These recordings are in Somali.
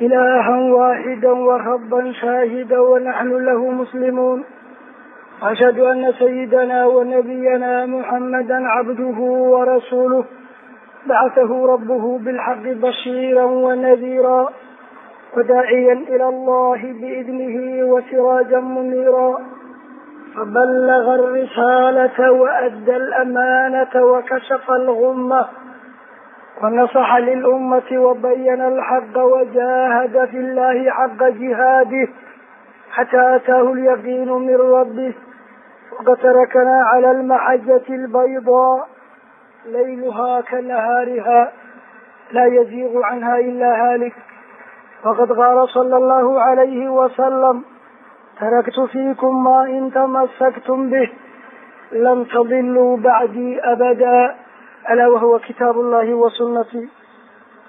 إلها واحدا وربا شاهدا ونحن له مسلمون وأشهد أن سيدنا ونبينا محمدا عبده ورسوله بعثه ربه بالحق بشيرا ونذيرا وداعيا إلى الله بإذنه وسراجا منيرا فبلغ الرسالة وأدى الأمانة وكشف الغمة ونصح للأمة وبين الحق وجاهد في الله حق جهاده حتى أتاه اليقين من ربه وقد تركنا على المحجة البيضاء ليلها كنهارها لا يزيغ عنها إلا هالك وقد قال صلى الله عليه وسلم تركت فيكم ما إن تمسكتم به لم تضلوا بعدي أبدا ألا وهو كتاب الله وسنتي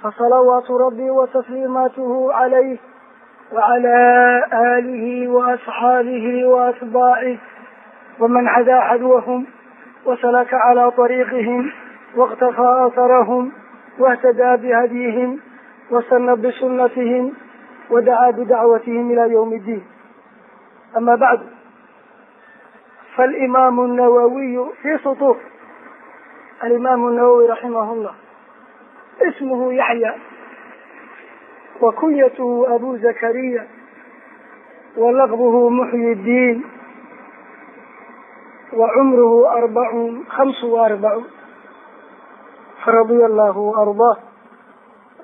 فصلوات ربي وتسليماته عليه وعلى آله وأصحابه وأتباعه ومن عدا حذوهم وسلك على طريقهم واقتفى أثرهم واهتدى بهديهم وسن بسنتهم ودعا بدعوتهم إلى يوم الدين أما بعد فالإمام النووي في سطور alimaamu nawowi raximahullah ismuhu yaxya wa kunyatuhu abu zakariya. Wa laqbuhu muxyi ddiin wa cumruhu arbacuun hamsu wa arbacuun radia allahu ardaah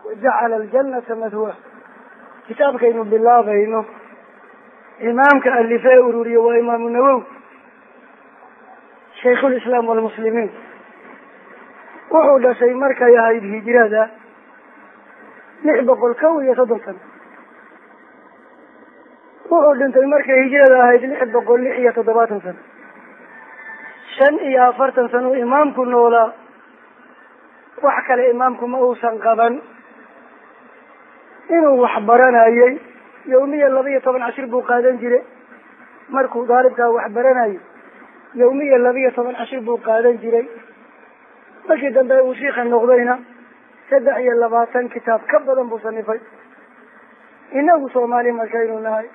wajacala aljannata madwa kitaabkaynu bilaabayno imaamka alife ururiye waa imaamu nawowi shaykhulislaam walmuslimiin wuxuu dhashay markay ahayd hijrada lix boqol kow iyo soddon sano wuxuu dhintay markay hijrada ahayd lix boqol lix iyo toddobaatan sano. Shan iyo afartan sano imaamku noolaa wax kale imaamku ma uusan qaban. Inuu wax baranayay yawmiya laba iyo toban cashir buu qaadan jire markuu daalibkaa wax baranayo yawmiya laba iyo toban cashir buu qaadan jiray markii dambe uu shiika noqdayna saddex iyo labaatan kitaab ka badan buu sanifay inagu soomaali markaynu nahay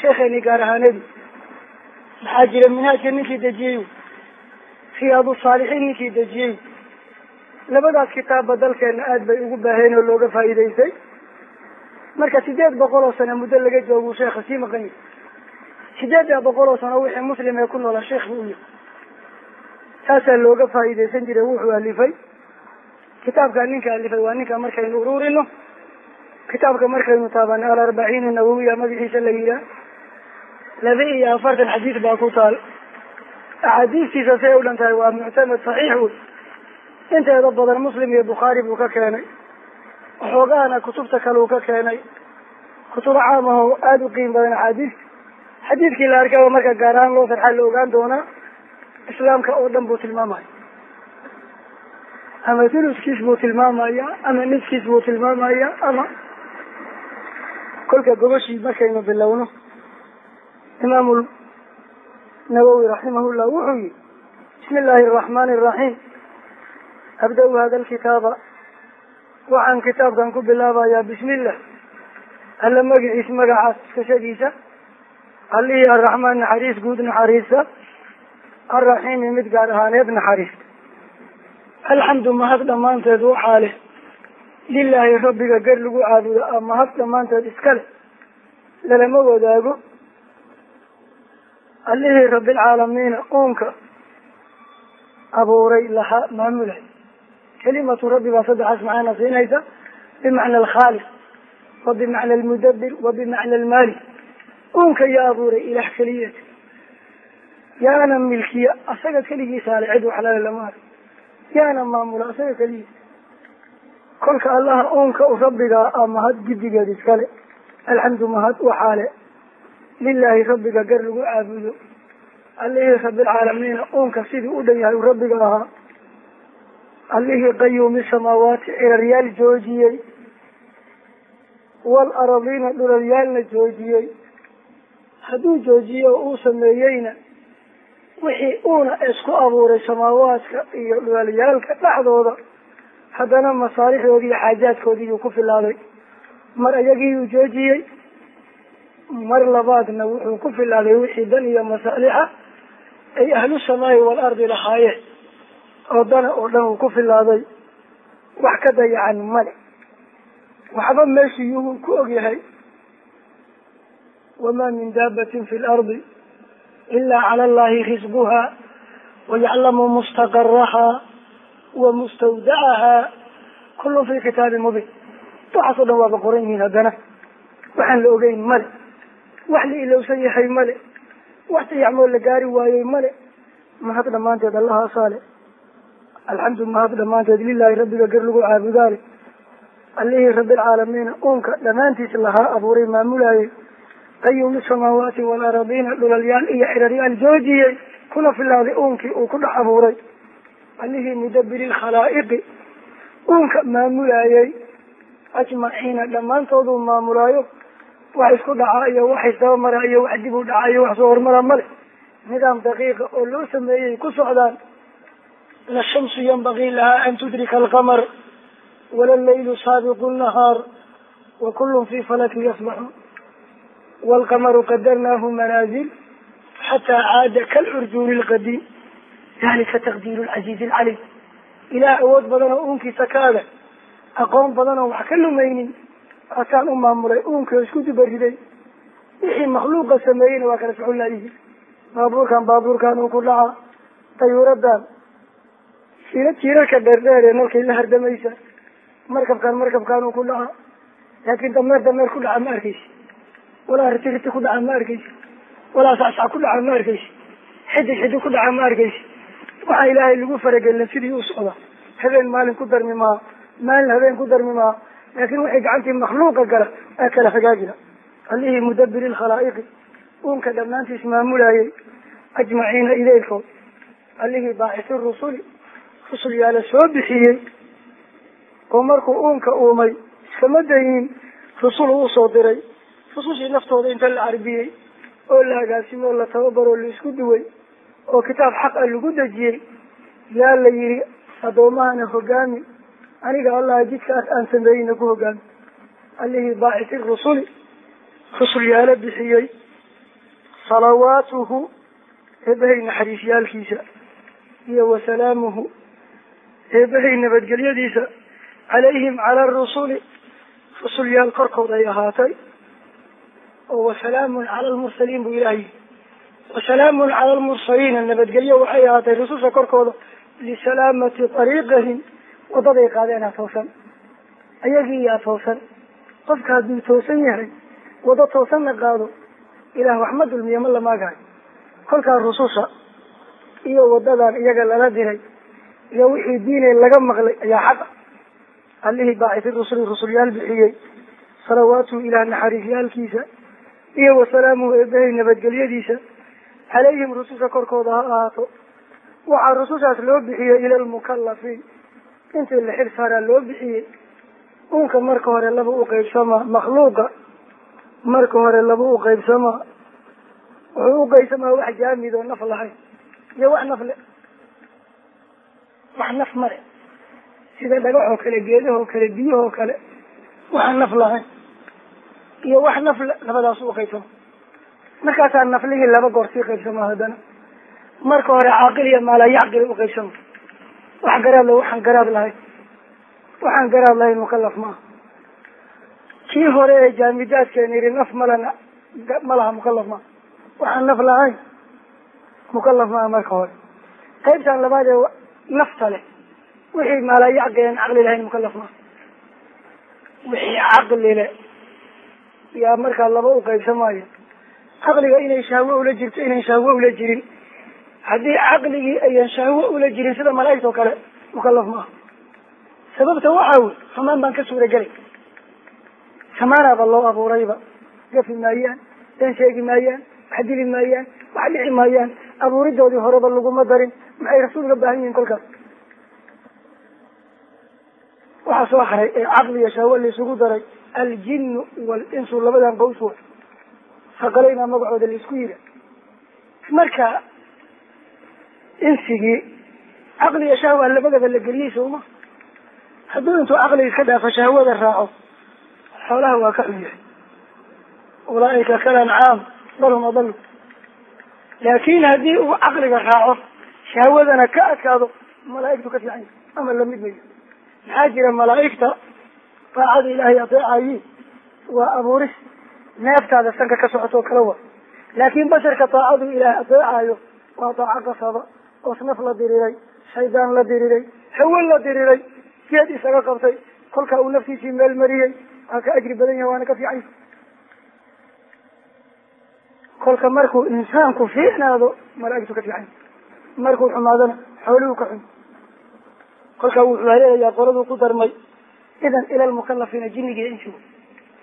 sheekheeni gaar ahaanadi maxaa jira minhaajka ninkii dejiyey riyaadu saalixiin ninkii dejiyey labadaas kitaabba dalkeena aada bay ugu baaheen oo looga faa'iidaystay. Marka sideed boqol oo sano muddo laga joogu sheekha sii maqan yahay. Sideedda boqol oo sano wixii muslim ee ku noola sheekh buu yahay taasaa looga faa'iidaysan jiray wuxuu alifay. Kitaabkaa ninka alifay waa ninka markaynu ururino kitaabka markaynu taabano alarbaciin nawawiya magaxiisa la yihaah laba iyo afartan xadiis baa ku taal. Axaadiistiisa say u dhan tahay waa muctamad saxiix wey inteeda badan muslim iyo bukhaari buu ka keenay. Waxoogahana kutubta kale uu ka keenay. Kutubo caam ah oo aada u qiim badan axaadiista xadiidkii la arkaba marka gaar ahaan loo sarxaa la ogaan doonaa islaamka oo dhan buu tilmaamaya. Ama thuluskiis buu tilmaamaya ama niskiis buu tilmaamaya ama kolka gobashii markaynu bilowno imaamu nawowi raximahullah wuxuu yihi bismi illaahi araxmaani araxiim abda-u hada alkitaaba waxaan kitaabkan ku bilaabayaa bismillah. Alla magaciis magacaas iskashadiisa allihii arraxmaan naxariis guud naxariista arraxiimi mid gaar ahaaneed naxariista alxamdu mahad dhammaanteed waxaa leh lilaahi rabbiga gar lagu caabudo a mahad dhammaanteed iskale lalama wadaago allihii rabbilcaalamiina uunka abuuray lahaa maamulay kelimatu rabbi baa saddexaas macana siinaysa bimacna alkhaaliq wa bimacna almudabir wa bimacna almaalik uunka iyo abuuray ilaah keliya yaana milkiya asaga keligiisa ale cid waxlale lama ark yaana maamula asaga keligiisa kolka allaha uunka u rabbigaa a mahad giddigeed iskale alxamdu mahad waxaa le lilaahi rabbiga gar lagu caabudo. Allihii rabilcaalamiina uunka sidii u dhan yahay uu rabbiga ahaa. Allihii qayuumi samaawaati ciraryaal joojiyey. Wal aradiina dhulalyaalna joojiyey. Hadduu joojiye oo uu sameeyeyna wixii uuna isku abuuray samaawaadka iyo dhulalyaalka dhexdooda haddana masaalixdoodii iyo xaajaadkoodii yuu ku filaaday mar ayagiiyuu joojiyey mar labaadna wuxuu ku filaaday wixii dan iyo masaalixa ay ahlu samaa'i waalardi lahaayeen oo dana oo dhan uu ku filaaday wax ka dayacan male waxba meeshii yuu ku ogyahay. Wamaa min daabatin fi lardi ilaa cala allahi risquha wayaclamu mustaqaraha wa mustawdacaha kullun fi kitaabin mubiin waxaas o dhan waaba qoran yihiin haddana waxaan la ogeyn male wax la ilowsan yahay male wax dayacmoo la gaari waayey male mahad dhammaanteed allahaasaa le alxamdu mahad dhammaanteed lilaahi rabbiga gar lagu caabudaale allihii rabbilcaalamiina uunka dhammaantiis lahaa abuuray maamulaayey qayuumi samaawaati waalaradiina dhulalyaal iyo ciraryaal joojiyey kuna filaaday uunkii uu ku dhex abuuray allihii mudabiri lkhalaa'iqi uunka maamulaayey ajmaciina dhammaantooduu maamulaayo wax isku dhacaa iyo wax isdabamara iyo wax dib u dhaca iyo wax soo hormara male nidaam daqiiqa oo loo sameeyey ku socdaan la shamsu yanbagii lahaa an tudrika alqamar wala llaylu saabiqu nnahaar wa kullun fii falakin yasbaxuun waalqamaru qadarnaahu manaazil xataa caada kalcurjuuni lqadiim dalika taqdiiru lcaziizi alcalim ilaah awood badan oo uunkiisa ka adag aqoon badan oo wax ka lumaynin ataan u maamulay uunkii oo isku dubariday wixii makhluuqa sameeyeyna waa kala socon laayihi baabuurkan baabuurkan uu ku dhaca dayuuradan jira jiirarka dheerdheer ee nalkay la hardamaysa markabkan markabkan uu ku dhaca laakiin dameer dameer ku dhaca ma arkeysi walaa riti riti ku dhaca ma arkeysi walaa sacsac ku dhaca ma arkeysi xidig xidig ku dhaca ma arkeysi waxaa ilaahay lagu faragelina sidii u socda. Habeen maalin ku darmi maa maalin habeen ku darmi maa laakin waxay gacantii makhluuqa gala aa kala hagaajina allihii mudabiri lkhalaa'iqi uunka dhammaantiis maamulayay ajmaciina ileylkood allihii baacisi rusuli. Rusul yaalla soo bixiyey. Oo markuu uunka uumay iskama daynin rusul uu soo diray rusushii naftooda inta la carbiyey oo la agaasimo oo la tababaroo la isku duway oo kitaab xaq a lagu dejiyey yaa la yihi addoomahana hogaami aniga allah jidkaas aan sameeyeyna ku hogaami. Allihii baacisi rusuli rusul yaalla bixiyey salawaatuhu eebahay naxariisyaalkiisa iyo wasalaamuhu eebahay nabadgelyadiisa calayhim cala arusuli rusul yaal korkood ay ahaatay oo wasalaamun cala almursaliin buu ilaah yihi wasalaamun cala almursaliina nabadgelyo waxay ahaatay rususha korkooda lisalaamati ariiqihim wadaday qaadeenaa toosan. Ayagii yaa toosan. Qofka hadduu toosan yahay wado toosanna qaado ilaah wax ma dulmiyo ma lamaagayo kolkaa rususha iyo wadadan iyaga lala diray iyo wixii diine laga maqlay ayaa xaqa allihii baacisi rusuli rusulyaal bixiyey. Salawaatuhu ilaah naxariisyaalkiisa iyo wasalaamuhu eebahay nabadgelyadiisa. Calayhim rususha korkooda ha ahaato. Waxaa rusushaas loo bixiyey ila lmukalafiin intii la xil saaraa loo bixiyey uunka marka hore laba u qeybsamaa makhluuqa marka hore laba u qeybsamaa wuxuu u qeybsamaa wax jaamid oo naf lahayn iyo wax naf le wax naf male. Sida dhagaxoo kale geedahoo kale biyahoo kale waxaan naf lahayn iyo wax naf le labadaas u qeybsama markaasaa naflihii laba goor sii qaybsamaa haddana. Marka hore caaqil iyo maala yacqila uqaybsama wax garaad la waxaan garaad lahayn waxaan garaad lahayn mukalaf maaha kii hore ee jaamidaadkeen yidhi naf malana ma laha mukalaf maaha waxaan naf lahayn mukalaf maaha marka hore. Qaybtan labaad ee nafta leh wixii maala yacqilan caqli lahayn mukalaf maaha wixii caqli le yaa markaa laba u qaybsamaayo caqliga inay shahwo ula jirto inayn shahwo ula jirin. Haddii caqligii ayan shahwo ula jirin sida malaa'igta oo kale mukalaf maaha. Sababta waxaa wey xumaan baan ka suura gelay samaanaaba loo abuurayba gafi maayaan dan sheegi maayaan wax dili maayaan wax dhici maayaan. Abuuridoodii horeba laguma darin. Maxay rasuulka baahan yihiin kolkaas? Waxaa soo haray ee caqli iyo shahwa laisugu daray aljinnu walinsu labadan qaws wa saqalaynaa magacooda la isku yidha marka insigii caqli iyo shahwa labadaba la geliyey sooma hadduu intuu caqliga ka dhaafo shahwada raaco xoolaha waa ka xun yahay ulaaika kal ancaam bal hum adalu laakin haddii uu caqliga raaco shahwadana ka adkaado malaa'igtu ka fiican ama la mid mayo maxaa jira malaa'igta daacada ilaahay adeecayi waa abuuris neeftaada sanka ka socoto kala wa laakin basharka daacadu ilaahay adeecayo waa daaco qasaba oosnaf la diriray shaydaan la diriray hawo la diriray geed isaga qabtay kolkaa uu naftiisii meel mariyey waa ka ajri badan yahay waana ka fiican kolka markuu insaanku fiicnaado malaa'igtu ka fiican markuu xumaadana xooluhu ka xun. Kolkaa wuxuu haleelayaa qoladuu ku darmay idan ila lmukalafiina jinnigiiyo insigu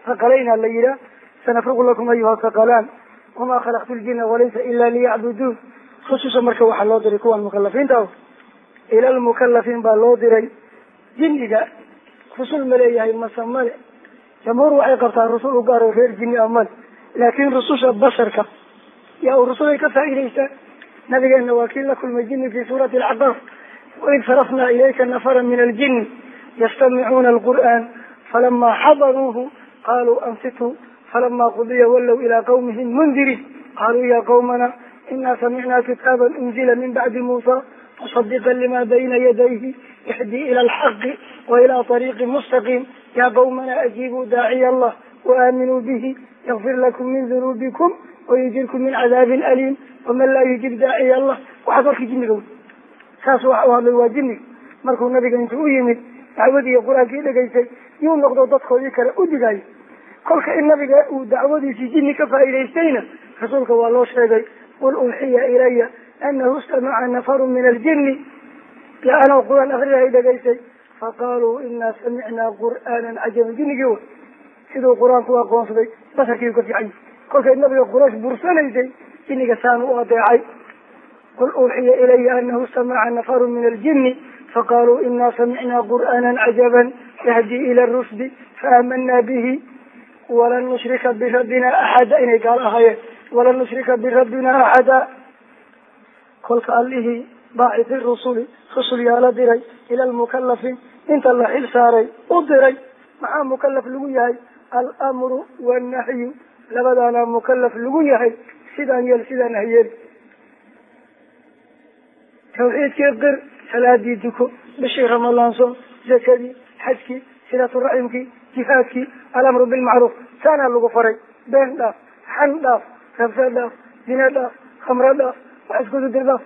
saqalaynaa la yihaa sanafruqu lakum ayuha saqalaan wamaa khalaqtu ljina walaysa ila liyacbuduun khusuusa marka waxaa loo diray kuwan mukalafiinta ah ila lmukalafiin baa loo diray jinniga rusul ma leeyahay mase male jamhuur waxay qabtaa rusul u gaaro reer jinni a male laakin rususha basharka yaa u rusulay ka faa'idaystaan nabigeena waa kii la kulmay jinni fi suurati alcaqaaf waid sarafnaa ilayka nafara min aljini yastamicuuna alqur'an falama xadaruuhu qaluu ansituu falama qudiya wallow ilaa qawmihim mundirin qaluu ya qawmana ina samicna kitaaba unzila min bacdi muusa muصadiqa lima bayna yadayhi ixdi ila alxaqi wa ila طariiqi mustaqim ya qawmana ajiibuu daaciya allah waaminuu bihi yakfir lakum min dunuubikum wayujirkum min cadaabin aliim waman laa yujib daaciya allah waxaas warkii jinniga saas waxa waa jinniga markuu nabiga intuu u yimid dacwadii iyo qur'aankii dhegaystay yuu noqdo dadkoodii kale u digaayo kolka in nabiga uu dacwadiisii jinni ka faa'idaystayna rasuulka waa loo sheegay qul uxiya ilaya anahu istamaca nafaru min aljini ya anoo qur'aan akriyahay dhegaystay faqaaluu inaa samicnaa qur'aanan cajaban. Jinnigii wa siduu qur'aanku aqoonsaday basarkiiu ka fiican. Yahi kolkay nabiga quraysh bursanaysay jinniga saanu u adeecay qul uuxiya ilaya anahu istamaca nafaru min aljini faqaaluu inaa samicnaa qur'aanan cajaban yahdi ila rushdi faaamanaa bihi walan nushrika birabbina axada inay gaal ahaayeen walan nushrika birabbina axada kolka allihii baaciti rusuli rusul yaalla diray ila lmukalafiin inta la xil saaray u diray maxaa mukalaf lagu yahay alamru wannahyu labadaana mukalaf lagu yahay sidaan yeel sidaan hayeel tawxiidkii qir salaadii duko bishii ramadaan soom zakadii xajkii silatu raximkii jihaadkii alamru bilmacruuf saanaa lagu faray. Been dhaaf xan dhaaf rabsa dhaaf dina dhaaf khamro dhaaf wax iskududir dhaaf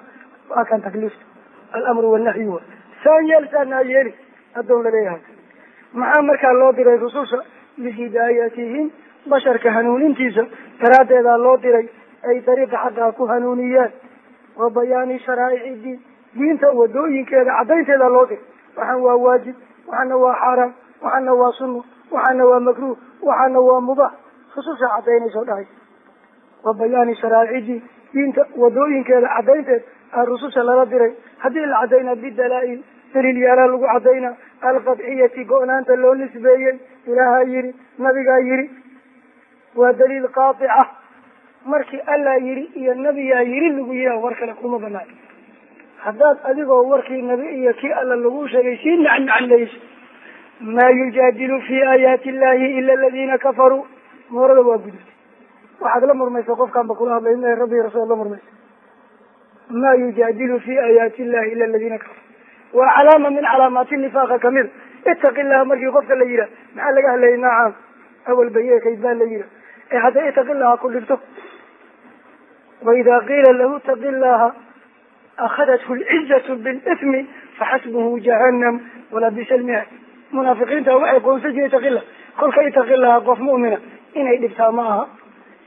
waa kan takliifta alamru wannahyu wa. Saan yeel saanaa yeeli addoon la leeyahay maxaa markaa loo diray rususha lihidaayatihim basharka hanuunintiisa. Daraaddeedaa loo diray ay dariiqa xaqaa ku hanuuniyaan. Wa bayaani sharaa'ici diin diinta wadooyinkeeda caddaynteeda loo diray waxaan waa waajib waxaana waa xaaraam waxaana waa sunno waxaana waa makruuh waxaana waa mubax rususha caddaynayso dhahay. Wa bayaani sharaa'ici diin diinta wadooyinkeeda caddaynteed aa rususha lala diray. Haddii la caddaynaa bidalaa-il daliil yaalaa lagu caddaynaa alqadciyati go-naanta loo nisbeeyey ilaahaa yidhi nabigaa yidhi waa daliil qaatica markii allaa yidhi iyo nabiyaa yidhi lagu yihaa war kale kuma banaan haddaad adigoo warkii nabi iyo kii alla lagu sheegay sii nacnaclayso maa yujaadilu fi aayaati illahi ila aladiina kafaruu. Moorada waa gudubtay waxaad la murmaysa qofkaan ba kula hadlay in rabbi rasul la murmaysa. Ma yujaadilu fi aayaati illahi ila aladiina kafaruu. Waa calaama min calaamaati nifaaqa kamida itaqi llaha markii qofka la yidhah maxaa laga hadlayay? Nacaam awal bayeekayd baa la yidhah ee hadday itaqi llaha ku dhigto waida qiila lahu itaqi llaha akhadathu lcizatu bilismi faxasbuhu jahannam walabisa lmihad munaafiqiinta waxay qoonsan jira itaqi lah kolka itaqi laha qof mu'mina inay dhibtaa ma aha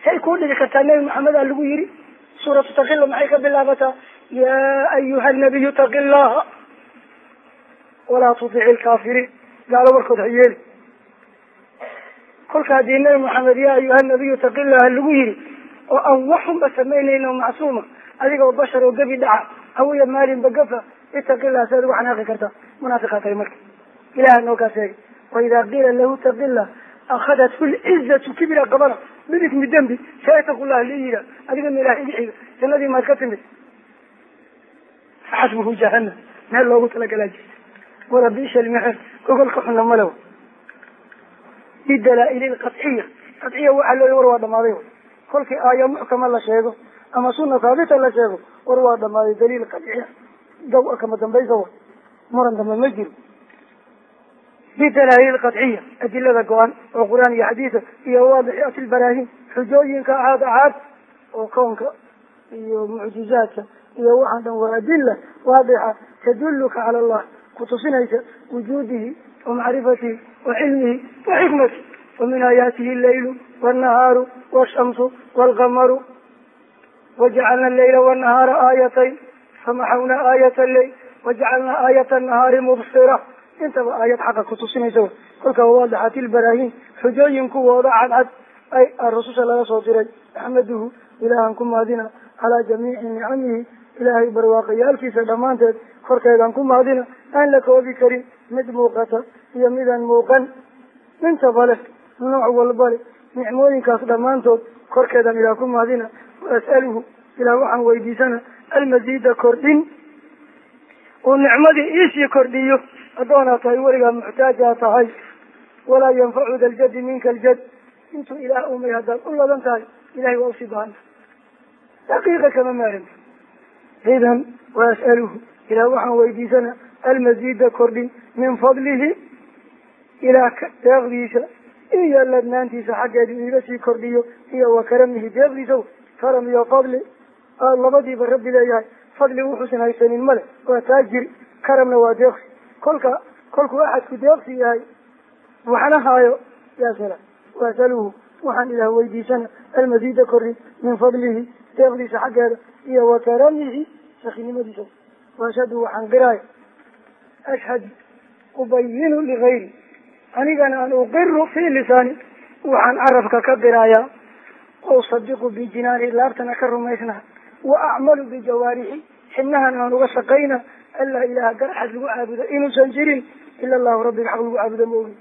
say kuu dhigi kartaa nebi maxamedaa lagu yidhi suuratu taqila maxay ka bilaabataa yaa ayuha nabiyu taqi llaha walaa tudici lkaafiriin gaalo warkood ha yeeli kolka haddii nabi maxamed yaa ayuha nabiyu taqillaha lagu yiri oo aan waxunba samaynayno macsuuma adigoo bashar oo gebi hawiya maalinba gafa itaqillah si ad ugu xanaaqi kartaa munaafiqaa tahay marka ilaha noo kaa sheegay waidaa qiila lahu taqillah akhadathu lcizatu kibira qabana bidismi dembi saataqullah li yira adiga ma ilaah igi xiga jannadii maad ka timid faxasbuhu jahanam meel loogu talagalaa jirta warabiisha lmexer gogolka xuna malow bidalaa-ili lqadciya qadciya waxaa looya war waa dhamaaday kolkii aaya muxkama la sheego ama suna haabita la sheego war waa dhamaaday daliil qadciya daw kama dambaysa wa muran dambe ma jiro. Bidalaa-il qadciya adilada go-an oo qur'aan iyo xadiisa iyo waadixiyat lbaraahin xujooyinka ahaad ahaad oo koonka iyo mucjizaadka iyo waxaan dhan waa adila waadixa tadulluka cala allah kutusinaysa wujuudihi wa macrifatihi wa cilmihi wa xikmati. Wa min aayaatihi allaylu wannahaaru washamsu walqamaru wajacalna allayla wanahaara aayatayn famaxawna aayata alleyl wajacalna aayata annahaari mubsira intaba aayad xaqa kutusinaysa kolka waadixat ilbaraahin xujooyin kuwooda cadcad ay rususha laga soo diray axmaduhu ilaahan ku maadina calaa jamiici nicamihi ilaahay barwaaqayaalkiisa dhammaanteed korkeedaan ku maadina aan la koobi karin mid muuqata iyo midaan muuqan intaba leh nooc walba leh nicmooyinkaas dhammaantood korkeedaan ilaah ku waas'aluhu ilaah waxaan weydiisana almasiida kordhin uu nicmadii iisii kordhiyo addoonaa tahay weligaa muxtaajaa tahay walaa yanfacu da ljadi minka aljad intuu ilaah umay haddaad u ladan tahay ilahay waa u sii bahana daqiiqa kama maarinta idan waas'aluhu ilaah waxaan weydiisana almasiida kordhin min fadlihi ilaah deeqdiisa iyo ladnaantiisa xaggeeda iiga sii kordhiyo iyo wa karamihi deeqdiisa karam iyo fadli labadiiba rabbi leeyahay. Fadli wuxuusan haysanin male waa taajir karamna waa deeqsi kolka kolkuu axadku deeqsi yahay waxna haayo yaa sala waasaluhu waxaan ilaah weydiisana almasiida kordhin min fadlihi deeqdiisa xaggeeda iyo wa karamihi sakinimadiisa waashhadu waxaan qiraaya ashhad ubayinu ligayri anigana aan uqiru fi lisaani waxaan carabka ka qiraayaa usadiqu bijinaani laabtana ka rumaysnaha wa acmalu bijawaarixi xibnahan aan uga shaqayna anlaa ilaaha garaxad lagu caabudo inuusan jirin ila allahu rabbiga xaq lagu caabudo ma ogin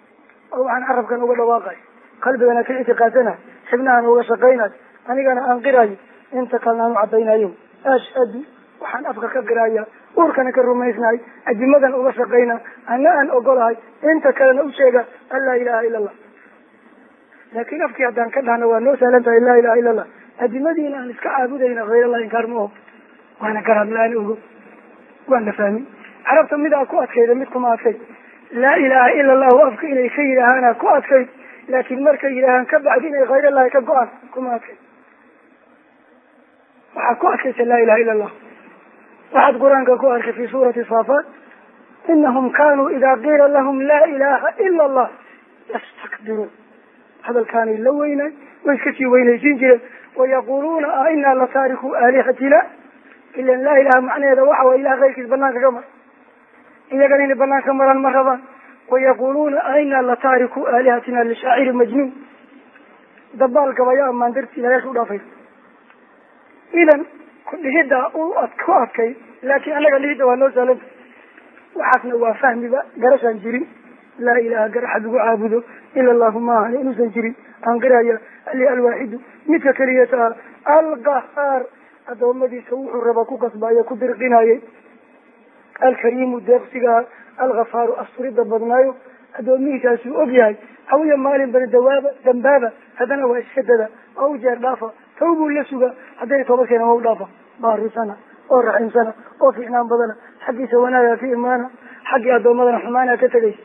oo waxaan carabkan uga dhawaaqay qalbigana ka ictiqaadsanahay xibnahan uga shaqaynayo anigana aan qirayo inta kalena aan u caddaynayo ashhadu waxaan afka ka qiraaya uurkana ka rumaysnahay adimadan uga shaqayna ana aan ogolahay inta kalena u sheega an laa ilaha laakiin afkii haddaan ka dhahna waa noo sahlan tahay laa ilaha ila allah adimadiina aan iska caabudayna hayr allah inkaar ma oho. Waana garaad la'aan ogo. Waan la fahmin carabta midaa ku adkayda mid kuma adkayd laa ilaha ila allahu afka inay ka yidhaahaana ku adkayd laakiin markay yidhaahaan ka bacdi inay hayr allahi ka go'aan kuma adkayd waxaad ku adkaysa laa ilaha ila allah waxaad qur'aanka ku arkay fi suurati saafaat inahum kanuu ida qiila lahum laa ilaha ila allah yastakbiruun hadalkaanay la weynay way iska sii weynaysiin jireen. Wayaquluuna a inaa lataariku aalihatina? Ilan laa ilaha macnaheeda waxa way ilah keyrkiis banaanka ka mar iyagana inay banaanka maraan ma rabaan. Wayaquluuna a inaa lataariku aalihatina lishaaciri majnuun. Dabaal gabaya amaan dartii ilayaasha u dhaafay. Idan kudhihidda u ku adkay laakiin annaga dhihidda waa noo saalanta waxaasna waa fahmiba garashaan jirin laa ilaha garaxa lagu caabudo. Ila allahu maahan inuusan jirin. Aan qiraya ali alwaaxidu midka keliyata ah alqahaar. Adoomadiisa wuxuu raba ku kasbaayo ku dirqinayay alkariimu deeqsigaha alghafaaru asturida badnaayo. Addoomihiisaasuu og yahay hawiya maalin bani dawaaba dambaaba haddana waa iska dada oo u jeer dhaafa. Tawbuu la suga hadday toba keena waa u dhaafa. Baarisana oo raxiimsana oo fiicnaan badana. Xaggiisa wanaaga ka imaana xaggii addoomadana xumaana ka tegaysa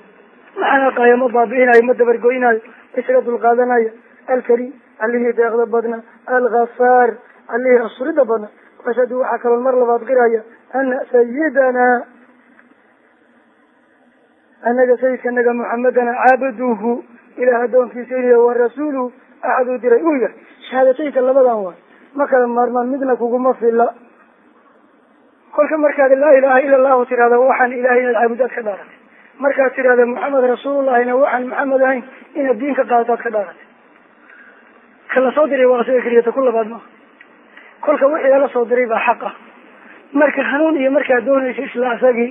maxanaaqayo ma baabi'inayo ma dabargoynayo isaga dulqaadanaya alkariim allihii deeqda badna alghafaar allihii asurida badna. Ashadu waxaa kaloon mar labaad qiraya ana sayidana anaga sayidkanaga muxamedana caabuduhu ilaah addoonkiisa iniy wa rasuuluhu axaduu diray. Uu yahay shahaadateynka labadan waay ma kala maarmaan midna kuguma fila kolka markaad laa ilaha ila allahu tirahda waxaan ilahay inaad caabudaad ka dhaaratay markaad tirahda maxamed rasuulullahina waxaan maxamed ahayn inaad diinka qaadataad ka dhaaratay ka la soo diray waa asaga keliyata ku labaad maaha kolka wixii lala soo diray baa xaq ah marka hanuun iyo markaad doonaysa isla asagii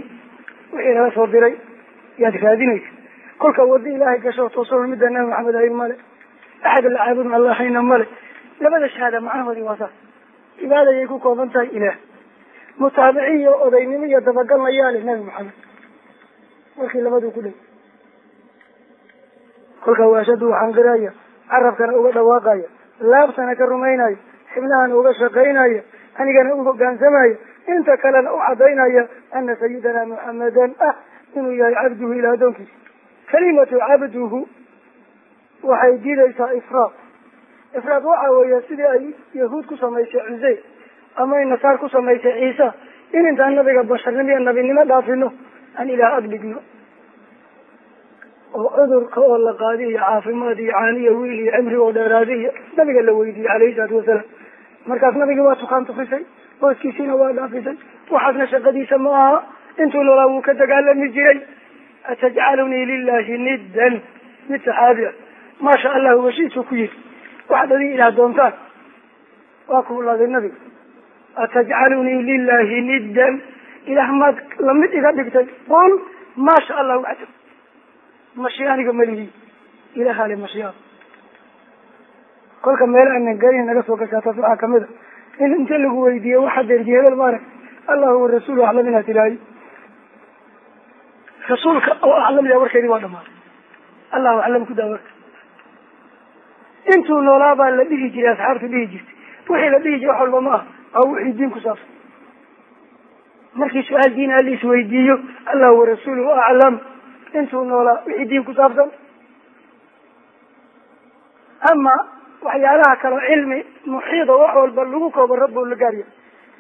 wixii lala soo diray yaad raadinaysa kolka wadi ilaahay gasho toosoon midda nabi maxamed ahayn male axad la caabudna alla hayna male labada shahaada macnahoodii waa saas cibaadayay ku kooban tahay ilaah. Mutaabiciin iyo odaynimo iyo dabagalna yaa leh nabi maxamed markii labaduu ku dheg kolka waashadu waxaan qiraya carabkana uga dhawaaqaya laabtana ka rumaynaya xibnahana uga shaqaynaya anigana u hogaansamaya inta kalena u cadaynaya ana sayidana muxamedan ah inuu yahay cabduhu ila adoonkiisa kalimatu cabduhu waxay diidaysaa ifraad. Ifraad waxa weeye sidii ay yahuud ku samaysay cuseyr ama ay nasaar ku samaysay ciisa in intaan nabiga basharnimo iyo nabinimo dhaafino aan ilaah agdhigno oo cudurka oo la qaadi iyo caafimaad iyo caani iyo wiil iyo cimri oo dheeraadi iyo nabiga la weydiiyey calayhi salaatu wasalaam. Markaas nabigi waa tukaan tufisay hooskiisiina waa dhaafisay. Waxaasna shaqadiisa ma aha intuu noolaa wuu ka dagaalami jiray. Atajcalunii lilahi niddan mid saxaabi ah. Maasha allah washiisuu ku yiri waxaad adii ilaah doontaan. Waa ku laaday nabiga. Atajcalunii lilahi niddan ilaah maad la mid iga dhigtay qul maasha allah waxda mashi aniga malihi ale mashiyaada kolka meel aanan garin naga soo gashaataas waxaa ka mid a in inta lagu weydiiye waxaa derji hebel maarag allahu warasuulu aclam inaad rasuulka oo aclamaya warkeedii waa dhamaaday allahu aclam ku daa warka. Intuu noolaa baa la dhihi jiray asxaabtu dhihi jirtay. Wixii la dhihi jiray wax walba ma ah waa wixii diin ku saabsan markii su'aal diin ala isweydiiyo allahu warasuuluhu aclam intuu noolaa wixii diin ku saabsan. Ama waxyaalaha kaleo cilmi muxiida wax walba lagu koobo rabbo la gaarya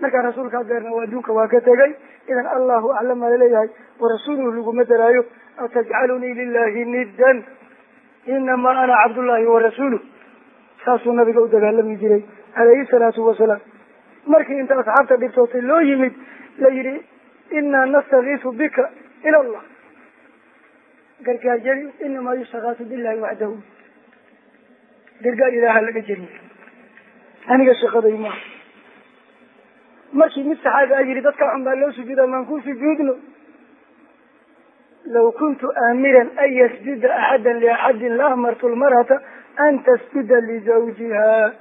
markaa rasuulkaa deerna waa adduunka waa ka tegay. Idan allahu aclam aa la leeyahay warasuuluhu laguma daraayo atajcalunii lilahi niddan inamaa ana cabdullahi warasuuluh saasuu nabiga u dagaalami jiray calayhi salaatu wasalaam markii inta asxaabta dhibtootay loo yimid la yihi inaa nastakiisu bika ila allah. Gargaar jari inamaa yustakaatu billahi waxdahu gargaar ilaaha laga jeriye aniga shaqaday maaha markii mid saxaabi a yihi dadka xun baa loo sujuuda maan ku sujuudno. Law kuntu aamiran an yasjuda axada liaxadin la amartu lmar'ata an tasjuda lizawjiha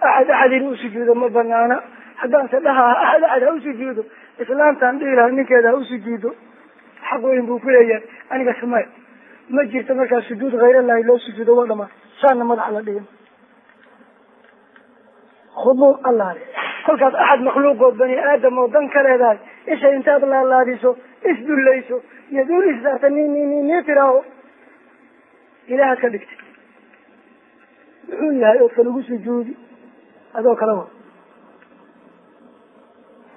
axad axad in sujuudo ma banaana haddaanse dhaha axad axad ha u sujuudo islaamtaan dhihi laha ninkeeda ha u sujuudo xaq weyn buu ku leeyahay aniga samaya ma jirto markaa sujuud hayrallahi loo sujuudo waa dhamaan. Saana madaxa la dhigin khuduuc allah le kolkaas axad makhluuqood bani aadam oo dan ka leedahay isha intaad laalaadiso isdullayso iyo duul issaarta ni ni ni tiraaho. Ilaahaad ka dhigtay muxuu yahay ood kalagu sujuudi? Adoo kala wa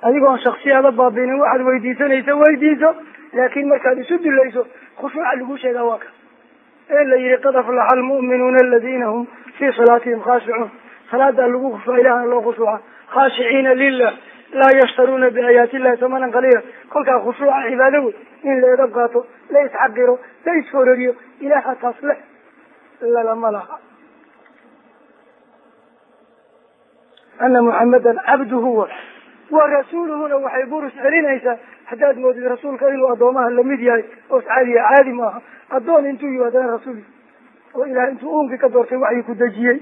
adigoon shaksiyaada baabinin waxaad weydiisanaysa weydiiso. Laakin markaad isu dulayso khushuuca lagu sheegaa waa ka. Ee la yihi qad aflaxa almu'minuuna aladina hum fii salaatihim khaashicuun. Salaadaa lagu khushuuca ilahana loo khushuuca. Khaashiciina lilah laa yashtaruuna biaayaati illahi samanan qaliila. Kolkaa khushuuca cibaado wey in la edab qaato la isxaqiro la isfororiyo ilaaha taas leh lalama laha. Ana muxamadan cabduhu wa wa rasuuluhuna waxay burus celinaysaa haddaad moodid rasuulka inuu addoomaha la mid yahay oos caadiya caadi maaha addoon intuu yihi haddana rasuul oo ilaah intuu uunkii ka doortay waxyi ku dejiyey.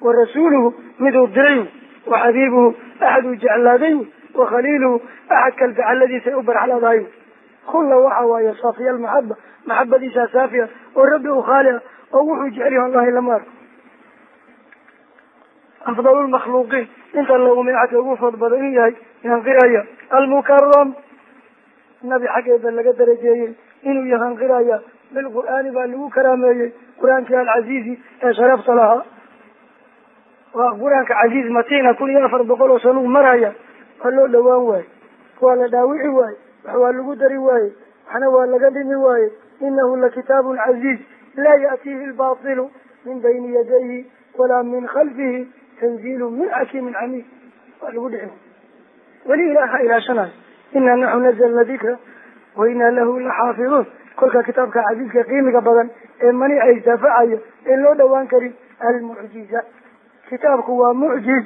Wa rasuuluhu miduu diray wa xabiibuhu axaduu jeclaaday wa khaliiluhu axad kalgacaladiisay u barxladahay kulla waxa waaye saafiya almaxaba maxabadiisaa saafiya oo rabbi u khaali ah oo wuxuu jecel yahay arko afdalu lmakhluuqiin inta lagu meecadka ugu food badan yahay yanqiraya almukaram nabi xaggeeda laga darajeeyey inuu yahanqiraya bilqur'aani baa lagu karaameeyey. Qur'aankii alcaziizi ee sharafta lahaa. Waa qur'aanka casiiz matina kun iyo afar boqol oo sanuu maraya. Waa loo dhawaan waaye waa la dhaawici waaye wax waa lagu dari waaye waxna waa laga dhimi waaye inahu lakitaabun caziiz laa ya'tiihi lbaatilu min bayni yadayhi walaa min khalfihi tanziilu min xakiimin xamiid waa lagu dhici. Weli ilaaha ilaashanayo inaa naxnu nazalna dikra wa inaa lahu laxaafiduun kolka kitaabka casiiska qiimiga badan ee maniica isdaafacayo een loo dhawaan karin almucjiza. Kitaabku waa mucjiz.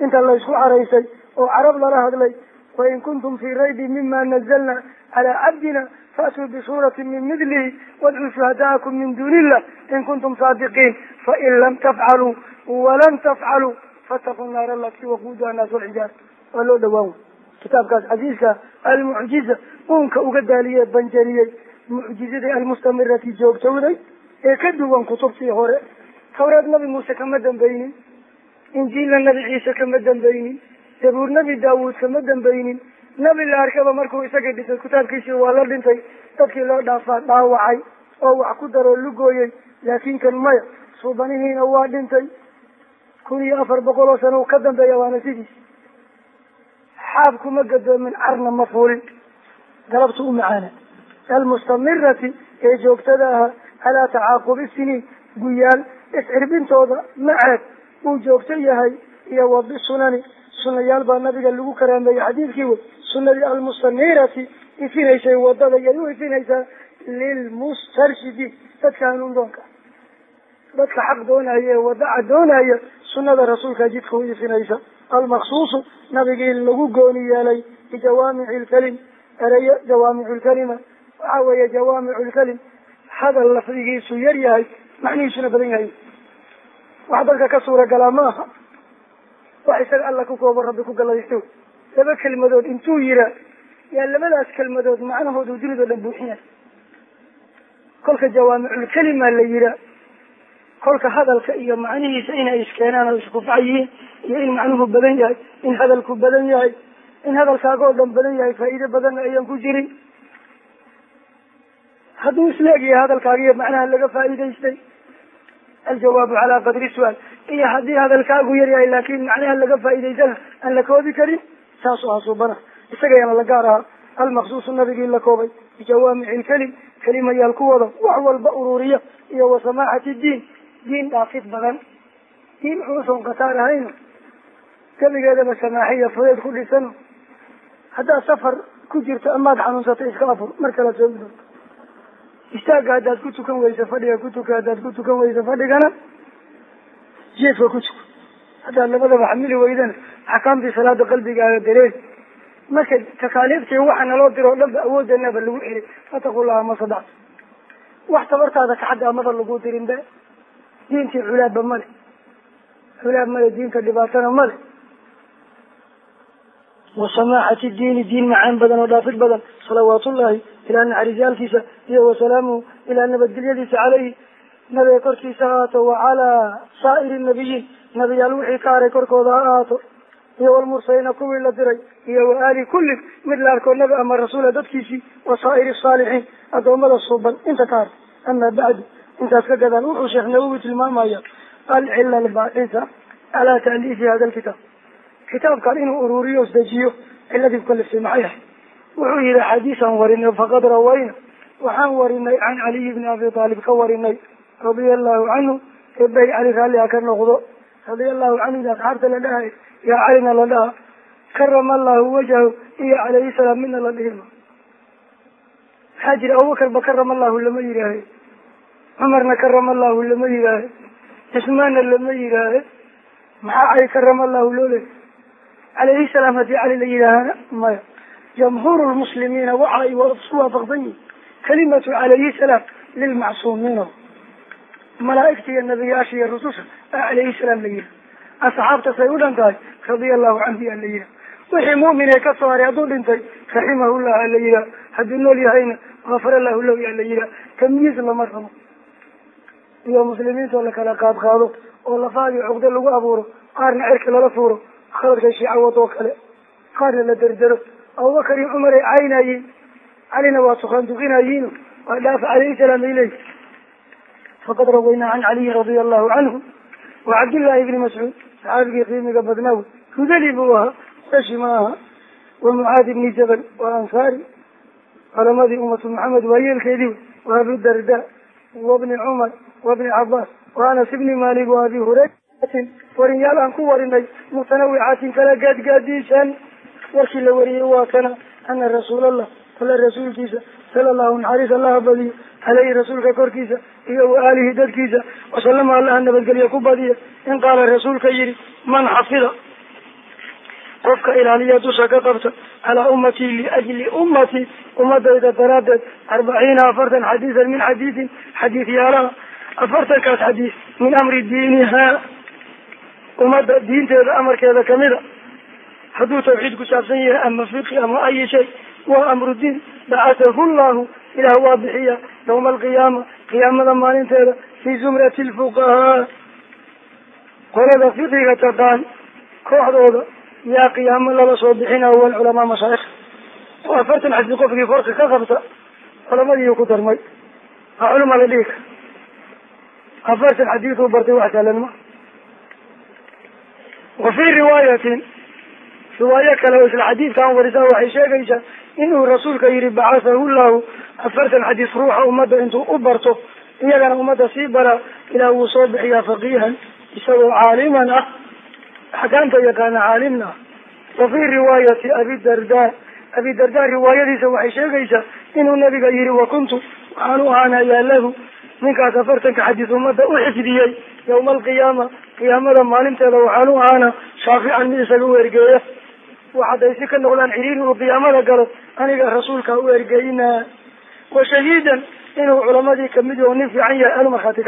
Inta laysku caraysay oo carab lala hadlay wain kuntum fii raybin mima nazalna calaa cabdina faatuu bisuurati min midlihi wadcuu shuhadaakum min duuni illah in kuntum saadiqiin. Fain lam tafcaluu walan tafcaluu fataquu naar alatii waquuduha naas walxijaar waa loo dhawaan wey kitaabkaas casiiska almucjiza uunka uga daaliyey banjariyey mucjizadii almustamirati joogtowday ee ka duwan kutubtii hore tawreed nabi muuse kama dambaynin injiilna nabi ciise kama dambaynin zabuur nabi daawuud kama dambaynin nabi la arkaba markuu isagii dhintay kitaabkiisii waa la dhintay dadkii loo dhaafaa dhaawacay oo wax ku daroo lugooyey laakin kan maya suubanihiina waa dhintay kun iyo afar boqol oo sano ka dambeeya waana sidiis xaab kuma gadoomin carna ma fuulin. Galabtu u macaana. Almustamirati ee joogtada aha calaa tacaaqubi siniin guyaal iscirbintooda maceed uu joogto yahay iyo wadi sunani. Sunayaal baa nabiga lagu karaameeyey xadiidkii wey sunadii almustanirati ifinaysay waddada yay u ifinaysaa lilmustarshidi. Dadka hanuun doonka. Dadka xaq doonaya ee wadaca doonaya sunada rasuulka jidka u ifinaysa almaksuusu nabigii lagu gooni yeelay bijawaamici lkalim ereyo jawaamicu lkalima waxa weeye jawaamicu lkalim hadal lafdigiisu yar yahay macnihiisuna badan yahay. Wax dadka ka suuragalaa ma aha wax isaga alla ku koobo rabbi ku galadaysto laba kelmadood intuu yiraa yaa labadaas kelmadood macnahoodu dunidao dhan buuxinay kolka jawaamiculkalima la yiraa kolka hadalka iyo macnihiisa inay iskeenaan oo iskufac yihiin iyo in macnuhu badan yahay in hadalku badan yahay in hadalkaaga oo dhan badan yahay faa'iido badanna ayan ku jirin. Hadduu isleegyahay hadalkaaga iyo macnaha laga faa'iidaystay aljawaabu calaa qadri su'aal. Iyo haddii hadalkaagu yar yahay laakin macnaha laga faa'iidaysana aan la koobi karin saasuu ahaa suubana isagayana la gaar ahaa. Almaksuusu nabigii la koobay bijawaamici lkelim kelimayaal ku wada wax walba ururiya iyo wa samaaxati diin diin dhaafid badan. Diin xuuson khataar ahayno gebigeedaba samaaxiya fudeed ku dhisano haddaad safar ku jirto amaad xanuunsatay iska afur mar kala soomi doonto istaagga haddaad ku tukan weyso fadhiga ku tuka haddaad ku tukan weyso fadhigana jeefka ku tuko. Haddaad labadaba xamili weydana axkaamtii salaada qalbigaaga dareeri marka takaaliiftii waxa naloo diro o dhan ba awoodeenaba lagu xiri fataqullaha ma sadacta wax tabartaada kaxadda amaba lagu dirin be diintii culaabba male culaab male diinta dhibaatana male wa samaaxati diini diin macaan badan oo dhaafid badan salawaatullahi ilaa naxariisyaalkiisa iyo wasalaamuhu ilaa nabadgelyadiisa caleyhi nabiga korkiisa ha ahaato wa calaa saa'iri nabiyiin. Nabiyaal wixii ka haray korkooda ha ahaato. Iyo walmursaliina kuwii la diray iyo wa aali kullin mid la arkoo nabi ama rasuula dadkiisii wa saa'iri saalixiin addoommada suuban inta ka har ama bacdu intaas ka gadaan wuxuu sheekh nawowi tilmaamaya alcila albaaxisa calaa taaliifi hada alkitaab. Kitaabkan inuu ururiyo isdejiyo ciladii kukalifsay maxay ahay wuxuu yihi xadiisaan warinay faqad rawayna. Waxaan warinay can caliyi bni abi aalib ka warinay radia allahu canhu ebay cali raalli ha ka noqdo. Radia allahu canhu asxaabta la dhahay yaa calina la dhaha karama allahu wajahu iyo calayhi salaam midna la dhihima maxaa jira abubakar ba karama allahu lama yidhaahe cumarna karama allahu lama yidhaahe cismaanna lama yidhaahe maxaa cali karama allahu loo leeyay calayhi salaam haddii cali la yidhaahana maya. Jamhuur lmuslimiina waxa ay isku waafaqsan yihiin kalimatu calayhi salaam lilmacsuumiina malaa'igta iyo nabiyaasha iyo rususha a calayhi salaam la yihi asxaabta say u dhan tahay radia allahu canhu yaa la yiha wixii mu'min ee ka soo haray hadduu dhintay raximahullah aa la yihaa hadduu nool yahayna gafara lahu lahu yaa la yihaa tamyiiz lama rabo iyo muslimiinta oo lakala qaad qaado oo lafaadii cugdo lagu abuuro qaarna cerka lala fuuro khaladka shiica wad oo kale qaarna la derdero abubakar iyo cumar ay caynayiin calina waa tukaan tukinayiin waa dhaafa calayhi salaam ay leeyihi faqad rawaynaa can caliyi radia allahu canhu wa cabdillahi ibni mascuud saxaabigii qiimiga badnaa wey hudali buu ahaa sashi ma aha wa mucaad ibni jabal waa ansaari culamadii ummatu maxamed waa yeelkeedii wey wa abi darda wabni cumar wabni cabaas wa anas ibni malik wa abi hurayratin warinyaal aan ku warinay mutanawicaatin kala gaadgaadiisan warkii la wariyey waa kana ana rasuulallah alla rasuulkiisa sala allahu naxariis allaha badiyo caleyhi rasuulka korkiisa iyo wa aalihi dadkiisa wasalama allaha nabadgelyo ku badiya in qaala rasuulka yihi man xafida qofka ilaaliya dusha ka qabta calaa ummatii liajli ummatii ummadayda daraaddeed arbaciina afartan xadiisan min xadiisin xadiis yaalaha afartankaas xadiis min amri diinihaa ummadda diinteeda amarkeeda kamida hadduu tawxiid ku saabsan yahay ama fiqi ama ayi shay waa amru diin. Bacatahu llahu ilaah waa bixiya yawma alqiyaama qiyaamada maalinteeda fii zumrati lfuqahaa qolada fiqiga taqaan kooxdooda yaa qiyaamo lala soo bixina walculamaa mashaayikh oo afartan xadii qofkii korka ka qabta culamadii ku darmay. A culama la dhihi kara afartan xadiisuu bartay wax sahlan ma? Wa fii riwaayatin riwaayo kale oo isla xadiidkan warisa waxay sheegaysaa inuu rasuulka yihi bacasahu llahu afartan xadiis ruuxa ummadda intuu u barto iyagana ummadda sii baraa ilaah wuu soo bixiyaa faqiihan isagoo caaliman ah axkaamta yaqaana caalimna wa fii riwaayati abi darda abi darda riwaayadiisa waxay sheegaysaa inuu nabiga yihi wa kuntu waxaan u ahaanayaa lahu ninkaas afartanka xadiis ummadda u xifdiyey yawma alqiyaama qiyaamada maalinteeda waxaan u ahaana shaafican mid isaga u ergeeya wax hadday si ka noqdaan ciriiri uu qiyaamada galo aniga rasuulka u ergeyna wa shahiidan inuu culamadii ka mid yaho nin fiican yahay anu markhaati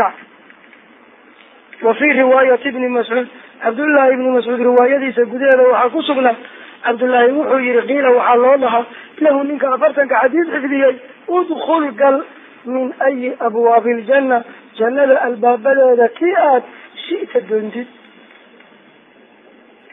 wa fii riwaayati ibni mascuud cabdullaahi ibni mascuud riwaayadiisa gudaheeda waxaa ku sugnaa cabdullaahi wuxuu yihi qiila waxaa loo dhahaa lahu ninka afartanka xadiis xifdiyey udkul gal min ayi abwaabi iljanna jannada albaabadeeda kii aad shi'ta doontid.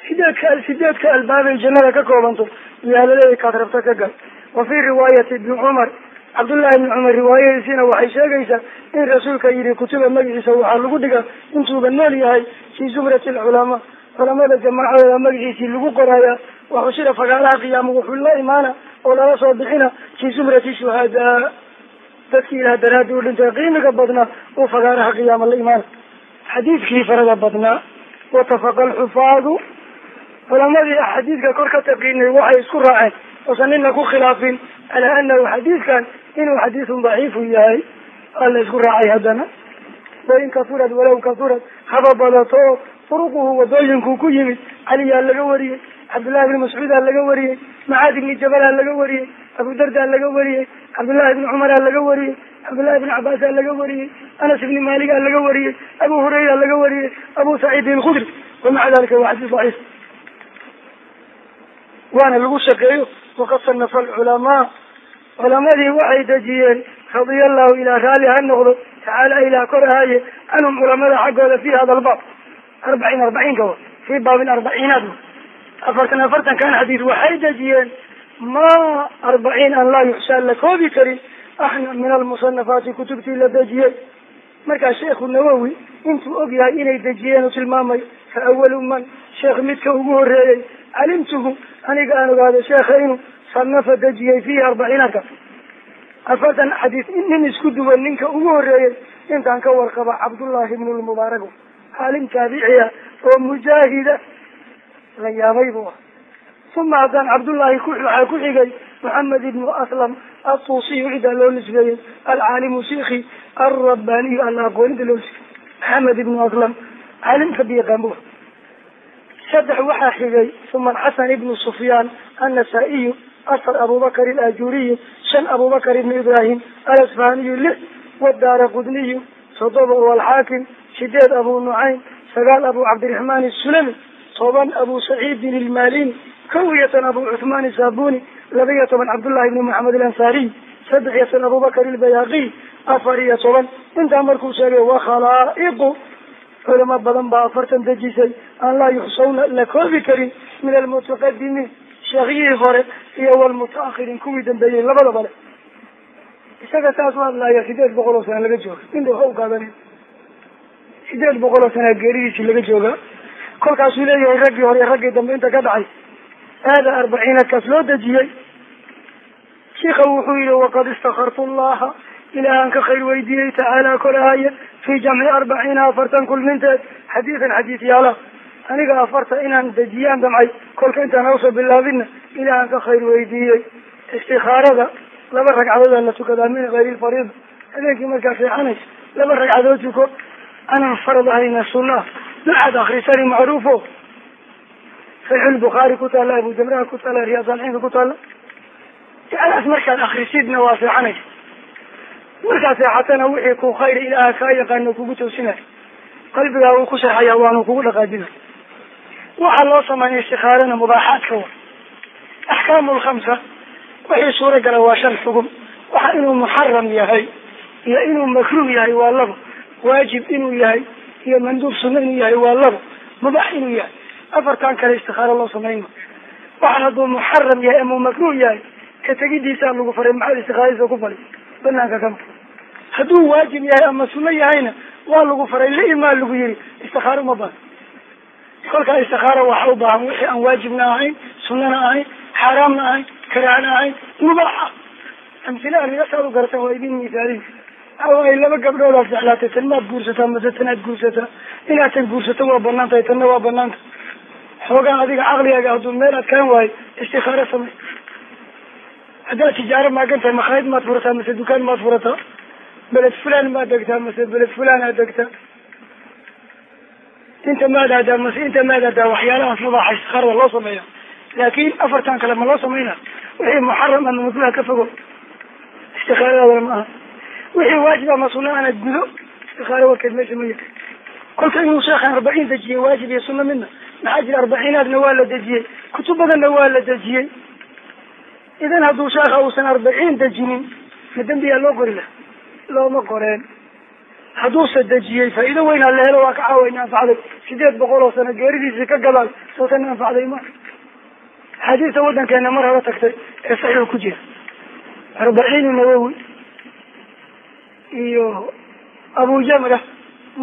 Sideedka sideedka albaabay jannada ka koobanto yaa laleeyahy kaad rabta ka gal. Wa fii riwaayati ibni cumar cabdullahi ibni cumar riwaayadiisiina waxay sheegaysaa in rasuulka yihi kutuba magaciisa waxaa lagu dhigaa intuuba nool yahay fii zumrati alculamaa. Culamada jamaacadeeda magaciisii lagu qoraya waxushira fagaaraha qiyaama wuxuu la imaana oo lala soo bixina fii zumrati shuhadaa dadkii ilaah daraadi u dhintay qiimiga badnaa uu fagaaraha qiyaama la imaana xadiidkii farada badnaa watafaqa alxufaadu culamadii xadiidka kor ka taqiinay waxay isku raaceen oosan nina ku khilaafin calaa anahu xadiidkan inuu xadiisun daciifu yahay waa la isku raacay haddana. Wain kasurad walow kasurad haba badato furuquhu wadooyinkuu ku yimid caliyaa laga wariyey cabdullahi ibni mascuudaa laga wariyey macaad ibni jabalaa laga wariyey abudardaa laga wariyey cabdullahi ibni cumaraa laga wariyey cabdullahi ibni cabaasaa laga wariyey anas ibni maaligaa laga wariyey abu hurayra laga wariyey abu saciid alkhudri wamaca dalika waa xadiis daciif waana lagu shaqeeyo waqad sanafa alculamaa culamadii waxay dejiyeen radia allahu ilaa raali ha noqdo tacaala ilaa kor ahaye canhum culamada xaggooda fi hada albaab arbaciin arbaciinka wa fii baabi arbaciinaat afartan afartankan xadiis waxay dejiyeen ma arbaciin an laa yuxsaa la koobi karin ahna min almusanafaati kutubtii la dejiyey. Markaa sheekhu nawowi intuu og yahay inay dejiyeen u tilmaamay fa awalu man sheekh midka ugu horeeyey calimtuhu aniga aan ogaado sheekha inuu sanafa dejiyey fiihi arbaciinaadka afartan xadiis nin isku duwan ninka ugu horeeyey intaan ka warqaba cabdullahi ibnu lmubaarak caalim taabiciya oo mujaahida la yaabay buu ah uma haddaan cabdullaahi waxaa ku xigay moxamed ibnu aslam atuusiyu ciddaa loo nisbeeyey alcaalimu shiki alrabbaniyu alla aqoonida loo nisbeeyey maxamed ibnu aslam caalimka biyaqaan bu saddex waxaa xigay uma xasan ibnu sufyaan annasa-iyu afar abubakar alajuriyu shan abubakar ibnu ibrahim alasfahaniyu lix wadaara qudniyu toddoba oo sideed abu nucaym sagaal abu cabdiraxmaan isulami toban abu saciidin ilmalini kow iyo tan abu cuthmaan isabuni laba iyo toban cabdullahi ibni maxamed alansaariy saddex iyo tan abubakar ilbayhaqiy afar iyo toban intaa markuu sheegay wakhalaa'iqu culamo badan baa afartan dejisay aan laa yuxsawna la koobi karin min almutaqadimiin sheekhyihii hore iyo walmutaahiriin kuwii dambeeyey labadaba le isaga saas u hadlaaya sideed boqol oo sana laga jooga inta waxa u qaadanay sideed boqol oo sana geeridiisi laga joogaa kolkaasuu leeyahay raggii hore iyo raggii dambe inta ka dhacay hada arbaciinadkaas loo dejiyey shika wuxuu yihi waqad istakartu llaha ilaahaan ka khayr weydiiyey tacaala korahaya fi jamci arbaciina afartan kulminteed xadiidan xadiis yaalla aniga afarta inaan dejiyaan damcay kolka intaan hawsoo bilaabina ilaahaan ka khayr weydiiyey istikaarada laba ragcadoodaa la tukadaa min gayri lfariida habeenkii markaa seexanaysa laba ragcadood tuko anaan farad ahayna sunna ah akrisani macruufo saxiixulbukhaari ku taalla abu jamraha ku taalla riyaad saalixiinka ku taalla ducadaas markaad akrisidna waa seexanaysa markaad seexatana wixii ku khayr ilaaha kaa yaqaano kugu toosinay qalbigaa uu ku seexaya waanu kugu dhaqaajina waxaa loo sameeya istikaarana mubaaxaadka wa axkaamu lkhamsa wixii suura gala waa shan xugum waxa inuu muxaram yahay iyo inuu makruh yahay waa labo waajib inuu yahay iyo manduub sunno inuu yahay waa labo mubax inuu yahay afartan kale istikaaro loo samayna waxa hadduu muxaram yahay ama makruh yahay ka tegidiisaa lagu faray maxaad istikaaradiisa ku fali banaanka kama hadduu waajib yahay ama sunno yahayna waa lagu faray la imaa lagu yihi istikaaro ma baan kolkaa istikaaro waxa u baahan wixii aan waajibna ahayn sunnana ahayn xaaraamna ahayn karaahna ahayn mubaaxa. Amsila arigasaad u garatan waa idin misaalin waay laba gabdhoodaad jeclaatay tan maad guursataa mase tanaad guursataa? Inaad tan guursato waa bannaan tahay tanna waa banaan tahay xoogaan adiga caqligaaga hadduu meel adkaan waayo istikaaro samay. Haddaad tijaaro maagan tahay makhaayid maad furataa mase dukaan maad furataa beled fulan maad degtaa mase beled fulan aad degtaa. Inta maad aadaa mase inta maad aadaa waxyaalahaas mubaaxa istikaarada loo sameeya laakin afartan kale ma loo samayna wixii muxaram ama makruha ka fogo istikaaradaadana ma aha. Wixii waajib ama sunna ana gudo istikaaro warkeed meesha ma yahay kolka inuu sheekhan arbaciin dejiyey waajib iyo sunna midna maxaa jira arbaciinaadna waa la dejiyey kutub badanna waa la dejiyey idan hadduu sheekha uusan arbaciin dejinin ma dembiyaa loo qori laha looma qoreen hadduuse dejiyey faa'iido weynaa la helo waa ka caawayna anfacday sideed boqol oo sano geeridiisii ka gadaal sawtana anfacday ma axaadiista waddankeena mar hore tagtay ee saxiix ku jira arbaciinu nawowi iyo abu jamra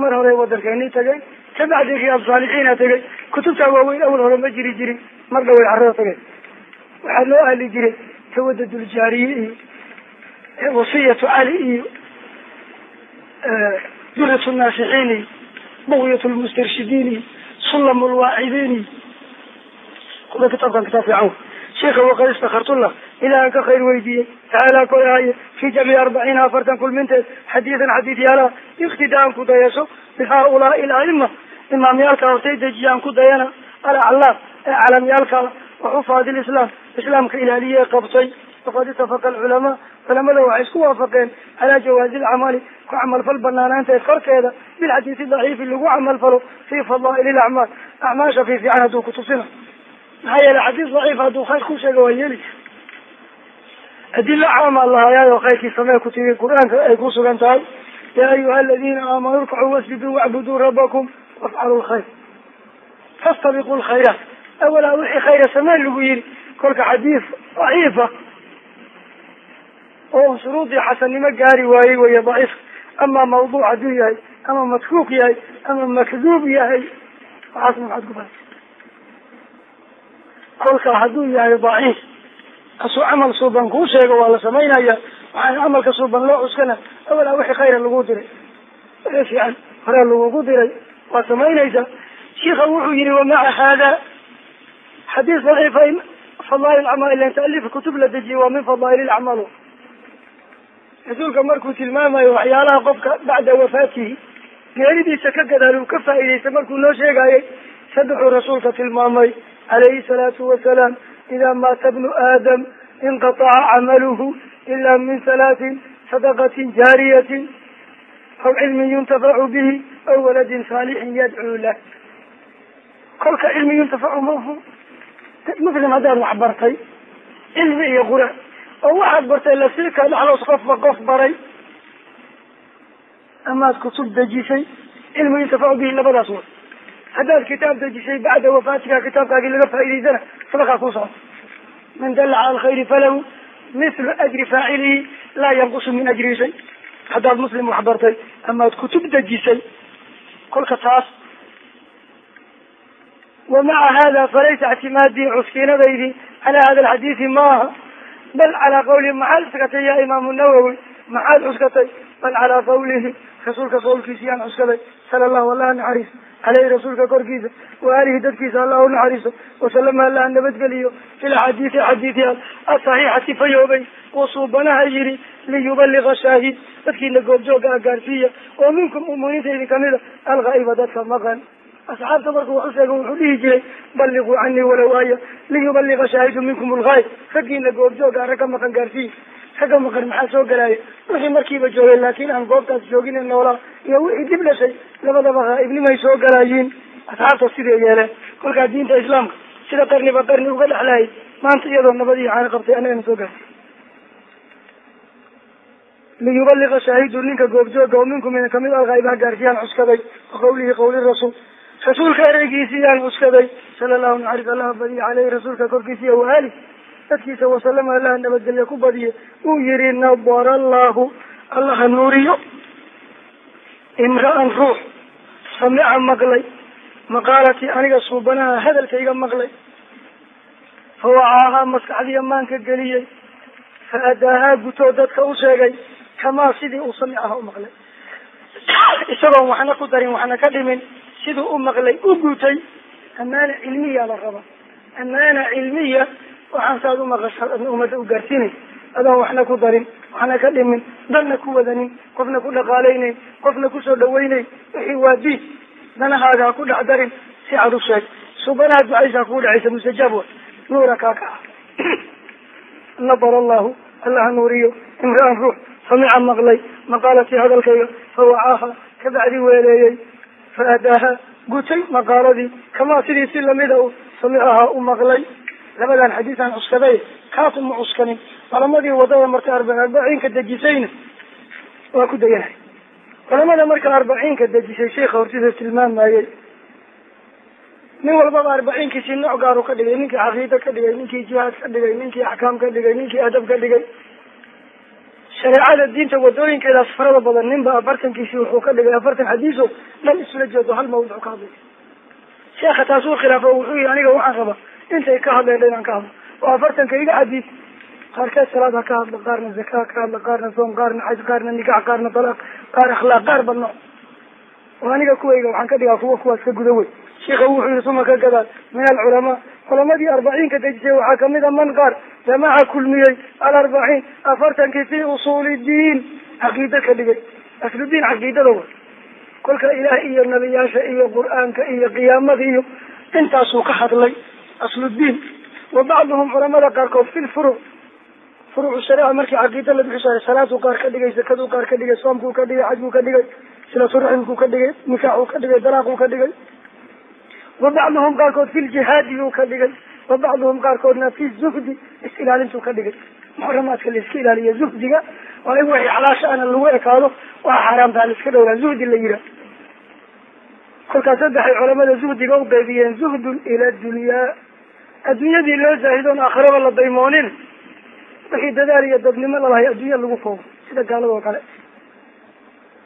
mar hore waddankeeni tagay kabacdi riyaad saalixiina tegay kutubtaa waaweyn awal hore ma jiri jirin mar dhaway carrada tagay waxaa loo ahli jiray tawadaduljaariye iyo wasiyatu cali iyo durat naasixiin iyo bugyat lmustarshidiin iyo sulam lwaacidiin iyo. Kula kitaabkan kitaab fiican sheika waqad istakartullah ilahan ka khayr weydiiyey. Tacaala korahaye fi jamci arbaciina afartan kulminteed xadiidan xadiid yaalaha iktidaan ku dayasho bi haaulaai alaima imaamyaalka hortay dejiyaan ku dayana alaclaam ee calamyaalka waxufaadi lislaam islaamka ilaaliye qabtay. Faqad itafaqa alculamaa culamada waxay isku waafaqeen calaa jawaazi lcamali ku camalfal banaanaanteed korkeeda bilxadiisi daciifi lagu camalfalo fi fadaa'il ilacmaal acmaasha fi fiican hadduu kutusina maxaa yeele xadiis daciif hadduu khayr ku sheega waa yeeli. Adila caama lahayaayo khayrkii samee ku tiri qur'aanka ay ku sugan tahay yaa ayuha aladiina aamanuu irkacuu wasjuduu wacbuduu rabbakum wafcalu lkhayr fastabiqu lkhayraat awalaa wixii khayra sameen lagu yihi kolka xadiis daciifa oo shuruudii xasannimo gaari waayey waya daciif ama mawduuc hadduu yahay ama matruuk yahay ama makduub yahay waxaas maxaad ku fahaysa kolka hadduu yahay daciif asuu camal suuban kuu sheego waa la samaynaya waxaan camalka suuban loo cuskana awalaa wixii khayra lagu diray wixii fiican diray waa samaynaysa shiika wuxuu yihi wamaca hada xadiis daciifa fadaail acmaal ilan taaliif kutub la dejiyey waa min fadaail acmaal rasuulka markuu tilmaamayo waxyaalaha qofka bacda wafaatihi geeridiisa ka gadaal uu ka faa'iidaysta markuu noo sheegayay saddexuu rasuulka tilmaamay calayhi salaatu wasalaam idaa maata bnu aadam inqataca camaluhu ila min salaatin sadaqatin jaariyatin aw cilmin yuntafacu bihi aw waladin saalixin yadcuu lah kolka cilmi yuntafacu maahu muslim haddaad wax bartay cilmi iyo qura oo waxaad bartay la sii ka dhexloos qofba qof baray amaad kutub dejisay cilmi yuntafacu bihi labadaas wa haddaad kitaab dejisay bacda wafaatika kitaabkaagii laga faa'idaysana sadaqaa ku socda man dalla cala alkhayri falahu mithlu ajri faacilihi laa yanqusu min ajrihi shay haddaad muslim wax bartay amaad kutub dejisay kolka taas. Wamaca hada falaysa ictimaadii cuskiinadaydii calaa hada alxadiisi maaha. Bal calaa qawlihi maxaad cuskatay ya imaamu nawowi maxaad cuskatay bal calaa qawlihi rasuulka qawlkiisi yaan cuskaday sala allahu allaha naxariis caleyhi rasuulka korkiisa wa aalihi dadkiisa allah u naxariiso wasalama allaha nabadgeliyo fi laxaadiisi xadiidiyaal asaxiixati fayoobay uu suubanaha yidhi liyubaliga shaahid dadkiina goobjooga gaarsiiya oo minkum muminiinta idin kamida alghaa'iba dadka maqan. Asxaabta markuu wax u wuxuu dhihi jiray balliquu canii walow aaya liyubaliga shaahidu minkum alghaayib raggiina goobjooga ragga maqan gaarsiiya. Ragga maqan maxaa soo galaaya? Wixii markiiba joogay laakiin aan goobtaas joogin noolaa iyo wixii dib dhashay labadaba ghaa'ibnimay soo galaayiin asxaabta siday yeeleen kolkaa diinta islaamka sida qarniba qarni uga dhexlaayay maanta iyadoo nabad iyo caano qabtay annagana soo gaartay liyubaliga shaahidu ninka goobjooga oo minkum idin ka mid alghaa'ibaha gaarsiiyaan cuskaday wa qawlihi qawli rasuul rasuulka ereygiisiyaan cuskaday sala allahu naxaris allaha badiya caleyhi rasuulka korkiisiiya waali dadkiisa wasalama allaha nabadgelye ku badiye uu yihi nabara allahu allaha nuuriyo imra'an ruux samica maqlay maqaalatii aniga suubanaha hadalkayga maqlay fawacaahaa maskaxdiya maanka geliyey fa adaahaa gutoo dadka u sheegay kamaa sidii uu samicaha u maqlay. Isagoon waxna ku darin waxna ka dhimin siduu u maqlay u gutay amaana cilmiya la raba. Amaana cilmiya waxaan saad umaqasha ummadda u gaarsiinay adoon waxna ku darin waxna ka dhimin danna ku wadanin qofna ku dhaqaalaynayn qofna ku soo dhawaynayn wixii waa diin danahaaga ha ku dhex darin si cad u sheeg. Subanaha ducaysaa kugu dhacaysa mustajaab wa nuura kaa kaca nabara allahu allaha nuuriyo imra'an ruux samica maqlay maqaalatii hadalkayga fawacaaha kabacdi weeleeyey fa adaaha gutay maqaaladii kamaa sidii si lamida u samicaha u maqlay labadan xadiisaan cuskaday kaas uma cuskanin culamadii waddada marka arba arbaciinka dejisayna waa ku deganahay culamada marka arbaciinka dejisay sheikha hortida tilmaamayey nin walbaba arbaciinkiisi nooc gaaru ka dhigay ninkii caqiida ka dhigay ninkii jihaad ka dhigay ninkii axkaam ka dhigay ninkii adab ka dhigay shareecada diinta wadooyinkeedaas farada badan ninba afartankiisi wuxuu ka dhigay afartan xadiiso dhan isula jeedo hal mawduc ka hadlay. Sheekha taas uu khilaafo wuxuu yihi aniga waxaan rabaa intay ka hadleen inaan ka hadlo oo afartanka iga xadiis. Qaarkeed salaad ha ka hadlo qaarna zaka ka hadlo qaarna soom qaarna xaj qaarna nikax qaarna talaaq qaar akhlaaq qaar ba nooc oo aniga kuwayga waxaan ka dhigaa kuwa kuwaas ka guda wey sheika wuxuu yihi suma ka gadaal min alculamaa culamadii arbaciinka dejisay waxaa ka mid a man qaar jamaca kulmiyey alarbaciin afartankii fi usuuli diin caqiida ka dhigay. Asludiin caqiidada wa. Kolka ilaah iyo nabiyaasha iyo qur'aanka iyo qiyaamada iyo intaasuu ka hadlay asludiin wa bacduhum culamada qaarkood fi lfuruc furuucu shareeca markii caqiida la bixisaayo salaaduu qaar ka dhigay zakaduu qaar ka dhigay soomkuu ka dhigay xajkuu ka dhigay silaturuximkuu ka dhigay nikaaxuu ka dhigay dalaaquu ka dhigay wa bacduhum qaarkood fi ljihaadi buu ka dhigay wa bacduhum qaarkoodna fi zuhdi is-ilaalintuu ka dhigay muxaramaadka la iska ilaaliya zuhdiga waa in wixii xalaasha ana lagu ekaado waa xaaraamtaa la iska dhowraa zuhdi la yihaah kolkaas saddexay culamada zuhdiga u qaybiyeen zuhdun ila dunyaa adduunyadii loo zaahidoon aakhiraba la daymoonin wixii dadaal iyo dadnimo lalahay adduunya lagu foogo sida gaalada oo kale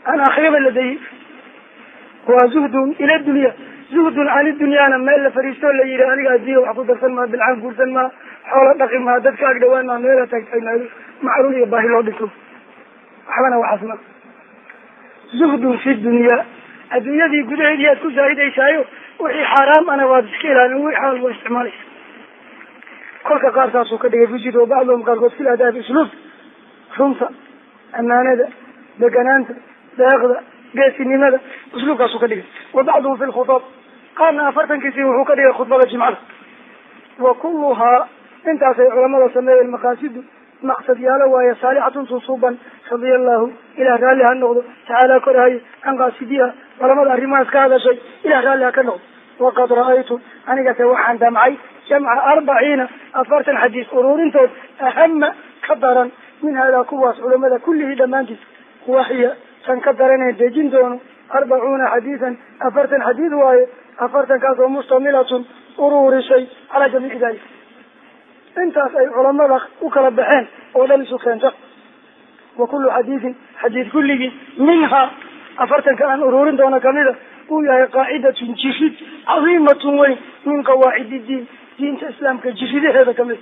aan aakhiraba la dayin waa zuhdun ila dunya zuhdun cani dunyaana meel la fariistoo la yihi aniga addunya wax ku darsan maa bilcaan guursan maa xoolo dhaqi maa dadka ag dhawaan maa meela taagtaagnaado macruul iyo baahi loo dhinto waxbana waxaas ma. Zuhdun fi dunya adduunyadii gudaheedii aad ku zaahidaysaayo wixii xaaraam ana waad iska ilaalin wixii xalaal waa isticmaalaysa. Kolka qaar saasuu ka dhigay fujid oo bacduhum qaarkood fil adaab isluub runta amaanada deganaanta deeqda geesinimada usluubkaasuu ka dhigay. Wa bacduhum fi lkhutaab qaarna afartankiisii wuxuu ka dhigay khudbada jimcada. Wa kulluhaa intaasay culamada sameeyeen maqaasidu maqsad yaalo waaye saalixatun susuuban radia allahu ilah raalli ha noqdo tacaala korahaye can qaasidiha culamada arrimahaas ka hadashay ilah raalli ha ka noqdo. Waqad ra'aytu anigase waxaan damcay jamca arbaciina afartan xadiis ururintood ahama ka daran min haadaa kuwaas culamada kullihii dhammaantiis wahiya tan ka daranee dejin doono arbacuuna xadiisan afartan xadiid waaye afartankaas oo mustamilatun uruurisay calaa jamiici dalik intaas ay culamada u kala baxeen oo dhan isu keenta wa kullu xadiidin xadiid kulligii minhaa afartanka aan uruurin doono kamida uu yahay qaacidatun jirid cadiimatun weyn min qawaacid diin diinta islaamka jiridaheeda ka mid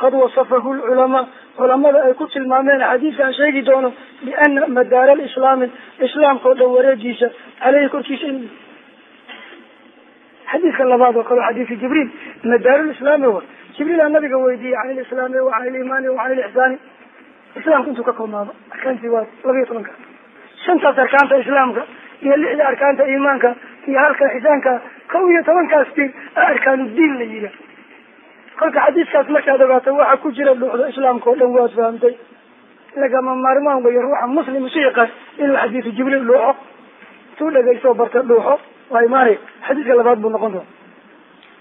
qad wasafahu lculamaa culamada ay ku tilmaameen xadiidkaan sheegi doono biana madaara alislaami islaamka dhan wareegiisa caleyhi korkiisa in xadiidka labaad oo kale xadiisu jibriil madaarulislaami wa jibriila nabiga weydiiyey can ilislaami wa can iliimaani wa can ilixsaani islaamka intuu ka koobnaado arkaantii waa laba iyo tobanka. Shantaas arkaanta islaamka iyo lixda arkaanta iimaanka iyo halka xisaanka kow iyo tobankaas diin arkaanu diin la yiha kolka xadiiskaas markaad ogaato waxa ku jira dhuuxda islaamka oo dhan waad fahamtay. Lagama maarmaan weya ruuxa muslim isu yaqaan inuu xadiisu jibriil dhuuxo tuu dhegaysto barta dhuuxo waa imaanaya xadiiska labaad buu noqon doona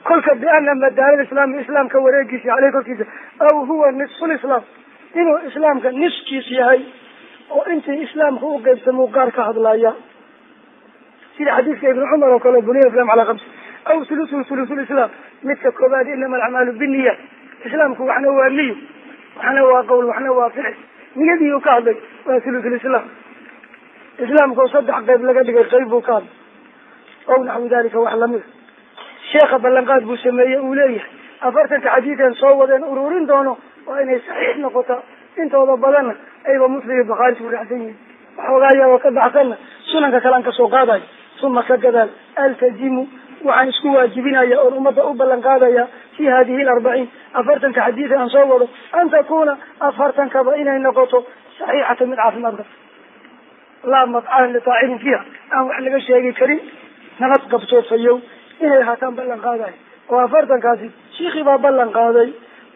kolka biana madaala islaami islaamka wareegiisa aleyh korkiisa aw huwa nisfu lislaam inuu islaamka niskiis yahay oo intii islaamka u qeybsamuu qaar ka hadlaya sida xadiiska ibni cumar oo kale buniya islam calaa kamsi aw thulusu thulusu lislaam midka koobaad inama alacmaalu binniya islaamku waxna waa niyo waxna waa qowl waxna waa ficil niyadii uu ka hadlay waa thulusulislaam islaamka saddex qeyb laga dhigay qeyb buu ka hadlay ow naxwi dalika wax lamida sheekha ballanqaad buu sameeyey uu leeyahay afartanka xadiidan soo wadeen ururin doono waa inay saxiix noqotaa intooda badanna ayba muslim iyo bukhaari isku raacsan yihiin waxoogaa iyagoo ka baxsanna sunanka kalean ka soo qaadayo uma ka gadaal altazimu waxaan isku waajibinaya oon ummadda u ballan qaadaya fi hadihi alarbaciin afartanka xadiida aan soo wado an takuna afartankaba inay noqoto saxiixata mid caafimaad qabta laa madcanan litaacirin fiiha aan wax laga sheegi karin nabad qabtoofayow inay haataan ballan qaadayo oo afartankaasi shiikii baa ballan qaaday.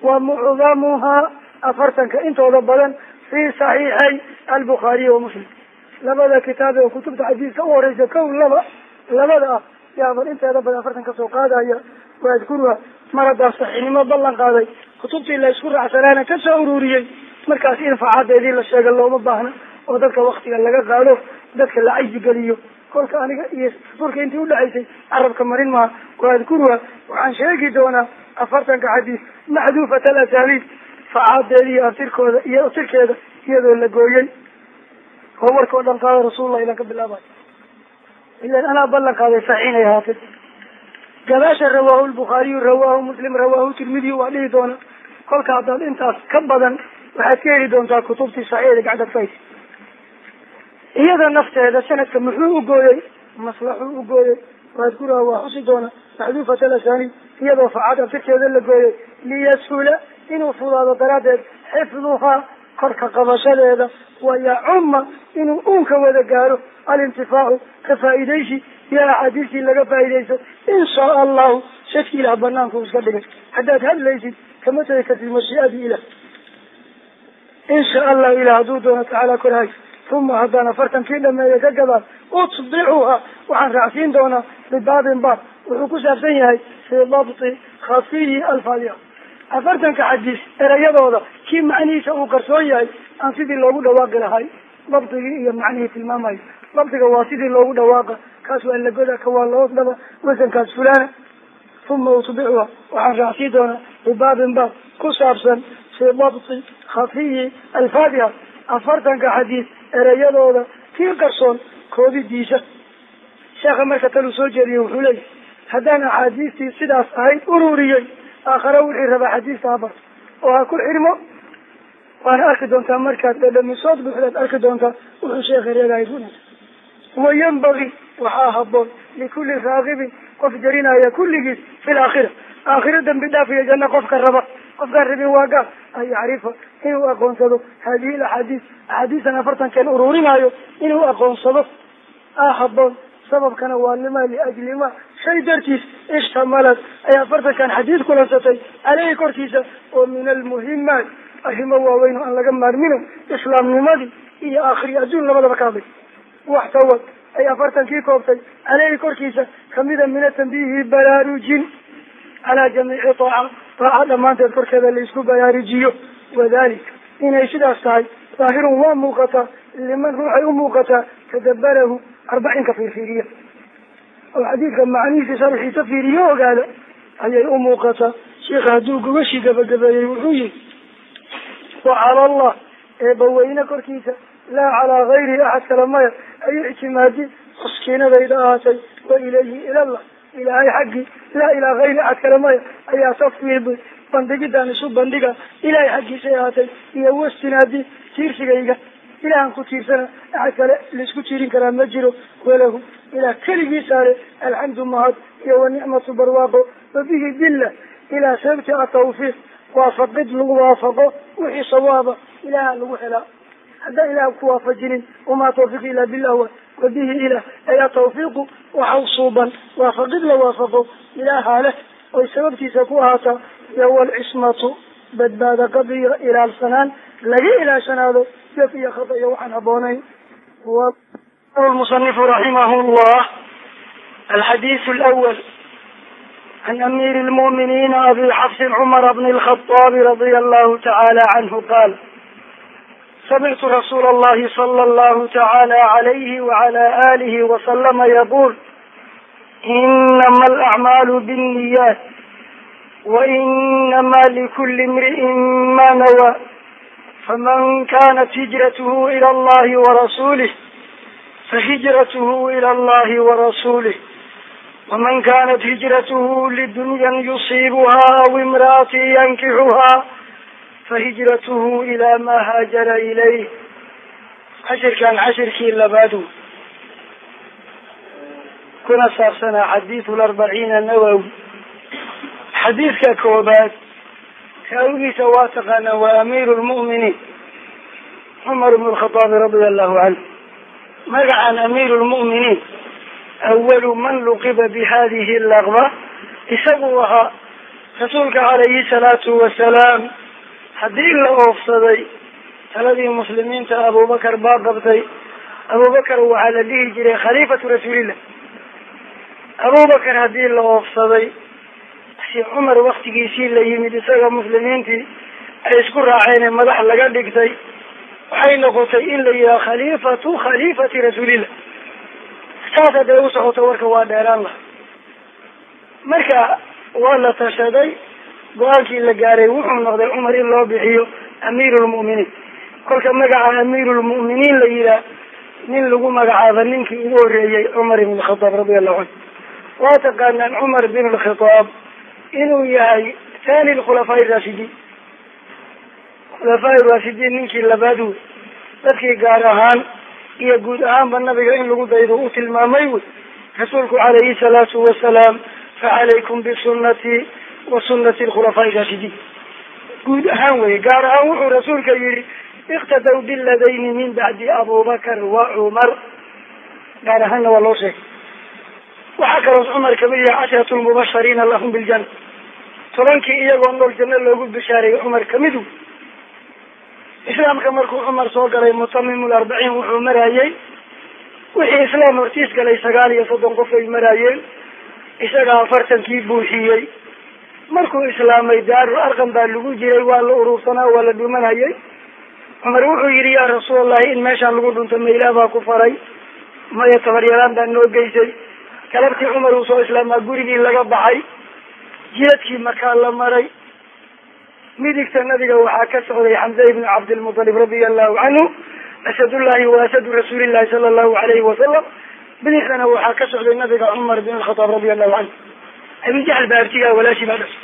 Wa mucdamuhaa afartanka intooda badan fi saxiixay albukhaariy wa muslim. Labada kitaab ee kutubta xadiiska u horeysa kow laba labada ah yaaban inteeda badan afartan ka soo qaadaya waadkuruha mar haddaa saxiixnimo ballan qaaday. Kutubtii la isku raacsanaana ka soo ururiyey. Markaas in facaadeedii la sheega looma baahna oo dadka waktiga laga qaado dadka la caysi geliyo kolka aniga iyo furka intii udhexaysay carabka marin maha waadkuruha waxaan sheegi doonaa afartanka xadiis maxduufat alasaliib facaadeeda iyo abtirkooda iyo abtirkeeda iyadoo la gooyey. Oo warka o dhan qaada rasuulullah ilan ka bilaabayo ilan anaa ballan qaaday saxiix inay ahaatay gadaasha rawaahu lbukhaariyu rawaahu muslim rawaahu tirmidiy waa dhihi doona. Kolka haddaad intaas ka badan waxaad ka heli doontaa kutubtii saxiixda gacdad fayt iyada nafteeda sanadka muxuu u gooyey maslaxuu u gooyey waadkuraha waa xusi doona maxduufat alasani iyadoo facad abtirkeeda la gooyey liyashula inuu fudaado daraaddeed xifduhaa korka qabashadeeda wayacuma inuu uunka wada gaaro alintifaacu ka faa'iidaysi iyo axaadiistii laga faa'iidaysto in shaa allahu shadki ilah banaanku iska dhigay haddaad hadlaysid kama tegi kartid mashii'adii ilah in shaa allahu ilah hadduu doono tacaala korhay uma haddaan afartankii dhameeya ka gadaan utbicuha waxaan raacsiin doonaa bibaabin baab wuxuu ku saabsan yahay fii dabti khafiyi alfaadiha afartanka xadiis erayadooda kii macnihiisa uu qarsoon yahay aan sidii loogu dhawaaqi lahay dabdigii iyo macnihii tilmaamayo dabdiga waa sidii loogu dhawaaqa kaas waa lagoda ka waa lahoos dhaba wasankaas fulana uma utbicuha waxaan raacsiin doonaa bibaabin baab ku saabsan fii dabti khafiyi alfaadiha afartanka xadiis ereyadooda. Kii qarsoon koodidiisa sheekha marka taluu soo jeediyey wuxuu leeyahy haddaan axaadiistii sidaas ahayd ururiyey aakhare wixii rabaa xadiista habar oo ha ku xirmo waana arki doontaa markaad dhadhamisood buuxdaad arki doontaa wuxuu sheekha reegahay runaa wayanbagi waxaa haboon likulli raagibin qof jarinaya kulligiis fi laakhira aakhiro dambi dhaaf iyo janno qofka raba qofkaan rabin waa gaal an yacrifa inuu aqoonsado. Hadihi alaxaadiis axaadiistan afartankeen ururinaayo inuu aqoonsado. A haboon sababkana waa lima liajli ma shay dartiis ishtamalad ay afartankan xadiis kulansatay caleyhi korkiisa oo min almuhimaat arrimo waaweyn oo aan laga maarmino islaamnimadii iyo aakhiri adduun labadaba ka hadlay. Waxtawad ay afartankii koobtay caleyhi korkiisa kamida min atambiihi baraarujin calaa jamiici taaca taaca dhammaanteed korkeeda la isku baraarujiyo wadalika inay sidaas tahay daahirun waa muuqataa liman ruuxay u muuqataa tadabarahu arbacin ka fiirfiiriya oo xadiidka macnihiisa sharxiisa fiiriyo ogaada ayay u muuqataa sheikha hadduu gogashii gabagabeeyey wuxuu yihi wa cala allah eebaweyne korkiisa laa calaa gayrihi axad kale maya ayu ictimaadi maskiinadayda ahaatay wa ilayhi ilallah ilaahay xaggii laa ilaa gayri axad kale maya ayaa tafwiidi bandhigidaan isu bandhiga ilaahay xaggiisay ahaatay iyo wastinaadi tiirsigayga. Ilahan ku tiirsana axad kale la isku tiirin karaa ma jiro walahu ilaah keligii saare alxamdu mahad iyo wanicmatu barwaaqo wabihi billah ilaa sababti atawfiiq waafaqid lagu waafaqo wixii sawaaba ilaaha lagu helaa haddaan ilaah ku waafajinin wamaa tawfiiq ilaa billah wa wabihi ilah ay atawfiiqu waxau suuban waafaqid la waafaqo ilaahaa leh oy sababtiisa ku ahaataa iyo walcismatu badbaada qabiyo ilaalsanaan laga ilaashanaado jaf iyo khata iyo waxaan habboonayn المصنف رحمه الله الحديث الأول عن أمير المؤمنين أبي حفص عمر بن الخطاب رضي الله تعالى عنه قال سمعت رسول الله صلى الله تعالى عليه وعلى آله وسلم يقول إنما الأعمال بالنيات وإنما لكل امرئ ما نوى فمن كانت هجرته إلى الله ورسوله فهجرته إلى الله ورسوله ومن كانت هجرته لدنيا يصيبها أو امرأة ينكحها fahijratuhu ilaa maa haajara ilayh cashirkan cashirkii labaadu kuna saabsanaa xadiidu larbaciina nawowi xadiidka koobaad raawigiisa waa taqaanaa waa amiiru lmu'miniin cumar bnu lkhataabi radia allahu canhu magacan amiiru lmu'miniin awalu man luqiba bi hadihi laqba isagu ahaa rasuulka calayhi salaatu wasalaam haddii la oofsaday taladii muslimiinta abubakar baa qabtay abubakar waxaa la dhihi jiray khaliifatu rasuulillah. Abubakar haddii la oofsaday si cumar waktigiisii la yimid isaga muslimiintii ay isku raaceen madax laga dhigtay waxay noqotay in la yihaha khaliifatu khaliifati rasuulillah. Saas hadday u socoto warka waa dheeraan laha marka waa la tashaday go'aankii la gaaray wuxuu noqday cumar in loo bixiyo amiiru lmu'miniin kolka magaca amiiru lmu'miniin la yihaah nin lagu magacaaba ninkii ugu horreeyey cumar ibn radi allahu canhu waa taqaanaan cumar bin lkhitaab inuu yahay thani lkhulafaa raashidiin khulafaa raashidiin ninkii labaad wey. Dadkii gaar ahaan iyo guud ahaanba nabiga in lagu daydo u tilmaamay wey. Rasuulku calayhi salaatu wasalaam facalaykum bisunati wa sunati lkhulafaa'i raashidiin guud ahaan wey gaar ahaan wuxuu rasuulka yihi iqtadaw biladayni min bacdi abubakar wa cumar gaar ahaanna waa loo sheegay. Waxaa kaloos cumar ka mid yahay casharatu lmubashariina lahum biljana tobankii iyagoo nool janno loogu bishaareeyey cumar ka mid wey islaamka markuu cumar soo galay mutamim larbaciin wuxuu marayey wixii islaam hortiis galay sagaal iyo soddon qof ay maraayeen. Isagaa afartankii buuxiyey markuu islaamay daarul arqam baa lagu jiray waa la urursanaa waa la dhumanayay. Cumar wuxuu yihi yaa rasuulallahi in meeshaan lagu dhunto mayla baa ku faray. Maya tabaryaraan baa noo geysay. Galabtii cumar uu soo islaamaa gurigii laga baxay. Jidadkii markaa la maray. Midigta nabiga waxaa ka socday xamza ibnu cabdilmutalib radia allahu canhu asadullahi wa asadu rasuulillahi sala allahu alayhi wasalam bidixdana waxaa ka socday nabiga cumar bin alkhataab radia allahu canhu abi jahl baa abtigaa walaashi baa dhashay.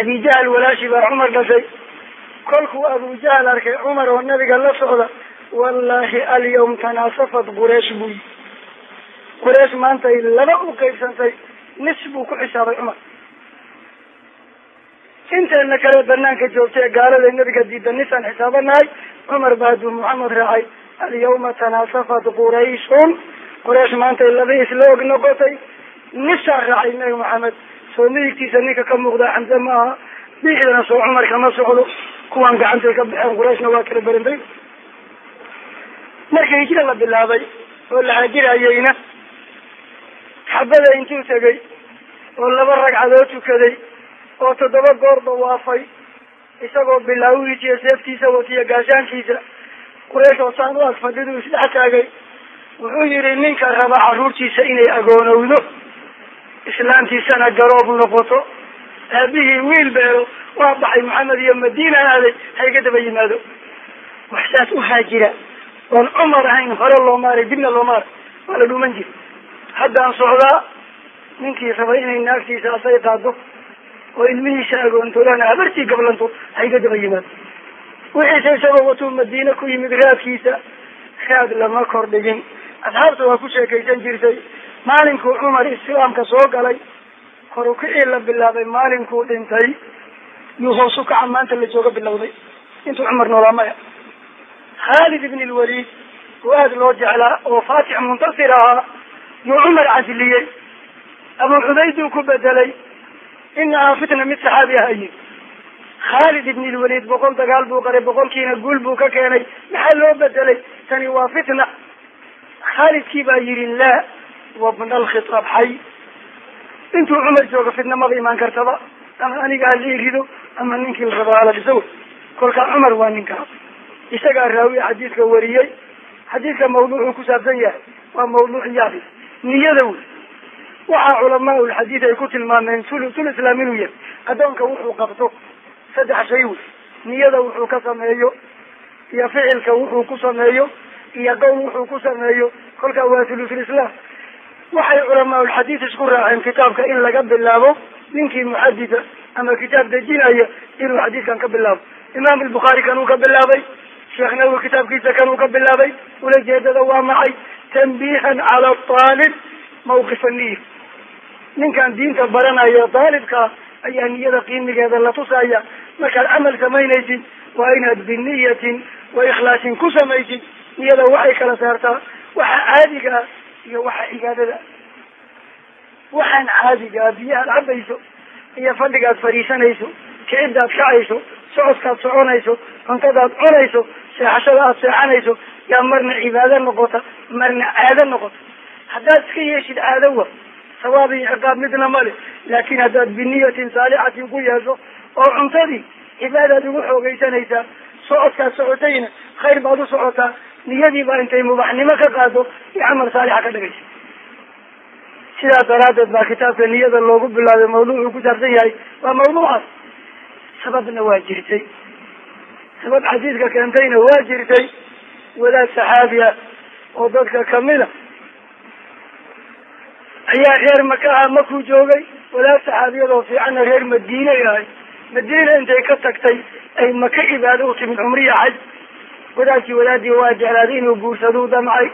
Abi jahl walaashi baa cumar dhashay kolkuu abu jahl arkay cumar oo nabiga la socda. Wallahi alyawm tanaasafat quraysh buu yi quraysh maantay laba u qaybsantay nis buu ku xisaabay cumar inteena kale banaanka joogta gaalada nabiga diida nisaan xisaabanahay cumar ba hadduu maxamed raacay. Alyawma tanaasafat qurayshun. Quraysh maantay laba isla og noqotay nisaan raacay nabi maxamed soo midigtiisa ninka ka muuqdaa xamse ma aha. Biixdana soo cumar kama socdo. Kuwan gacantay ka baxeen qurayshna waa kala berentay marka hijra la bilaabay oo la haajirayeyna xabada intuu tegay oo laba ragcadood tukaday oo toddoba goor dawaafay isagoo bilaawihiisa iyo seeftiisa watiyo gaashaankiisa. Quraysh oo saan u ag fadhidu isdhex taagay. Wuxuu yihi ninka raba carruurtiisa inay agoonowdo islaantiisana garoob noqoto. Aabihii wiil beero waa baxay maxamed iyo madiina aaday hayga daba yimaado. Wax saas u haajira. Oon cumar ahayn hore loo maaray dibna loo maaray waa la dhuuman jiri haddaan socdaa ninkii rabay inay naagtiisa asay qaado oo ilmihiisa agoontoodaan habartii gablanto hayga daba yimaado. Wixiise isagoo watuu madiine ku yimid raadkiisa raad lama kordhigin. Asxaabta waa ku sheekaysan jirtay maalinkuu cumar islaamka soo galay korukicii la bilaabay maalinkuu dhintay yuu hoosu kaca maanta la jooga bilowday. Intuu cumar noolaa maya khaalid ibn lwaliid oo aada loo jeclaa oo faatix muntasir ahaa yuu cumar casiliyey. Abu cubayduu ku bedelay inahaa fitna mid saxaabi ah ayid khaalid ibn lwaliid boqol dagaal buu qaray boqolkiina guul buu ka keenay. Maxaa loo bedelay? Tani waa fitna. Khaalidkii baa yihi laa wabna alkhitaab xay. Intuu cumar joogo fitna maba imaan kartaba ama aniga halii rido ama ninkii la rabo dhiso kolkaa cumar waa ninkaa isagaa raawiya xadiidka wariyey. Xadiidka mawduucuu ku saabsan yahay. Waa mawduuc yaabi. Niyada wey waxaa culamaa ulxadiid ay ku tilmaameen tul tul islaam inuu yahay. Addoonka wuxuu qabto saddex shay wey niyada wuxuu ka sameeyo iyo ficilka wuxuu ku sameeyo iyo qowl wuxuu ku sameeyo. Kolkaa waa thulusul islaam waxay culamaa ulxadiid isku raaceen kitaabka in laga bilaabo ninkii muxadida ama kitaab dejinaya inuu xadiidkan ka bilaabo. Imaam albukhaari kanuu ka bilaabay sheekh nawi kitaabkiisa kanuu ka bilaabay ulajeedada waa maxay? Tanbiihan cala aalib mawqifa niya ninkan diinta baranaya daalibkaa ayaa niyada qiimigeeda la tusaya. Markaad camal samaynaysid waa inaad biniyatin wa ikhlaasin ku samaysid. Niyada waxay kala saartaa. Waxa caadiga ah iyo waxa cibaadada waxaan caadigaa biyahaad cabayso iyo fadhigaad fadhiisanayso kicidaad kacayso socodkaad soconayso cuntadaad cunayso seexashada aad seexanayso yaa marna cibaado noqota marna caado noqota. Haddaad iska yeeshid caadawa sawaab iyo ciqaab midna male laakin haddaad biniyatin saalixatin ku yeesho oo cuntadii cibaadaad ugu xoogaysanaysaa socodkaad socotayna khayr baad u socotaa niyadii baa intay mubaxnimo ka qaado iyo camal saalixa ka dhigaysa sidaas daraadeed baa kitaabka niyada loogu bilaabay mawduucuu ku saabsan yahay waa mawduucaas. Sababna waa jirtay. Sabab xadiidka keentayna waa jirtay wadaad saxaabi ah oo dadka ka mid a. Ayaa reer maka aha makuu joogay wadaad saxaabiyadoo fiicanna reer madiinay ahay madiina intay ka tagtay ay maka cibaado u timid cumriya xaj wadaadkii wadaadii waa jeclaaday inuu guursaduu damcay.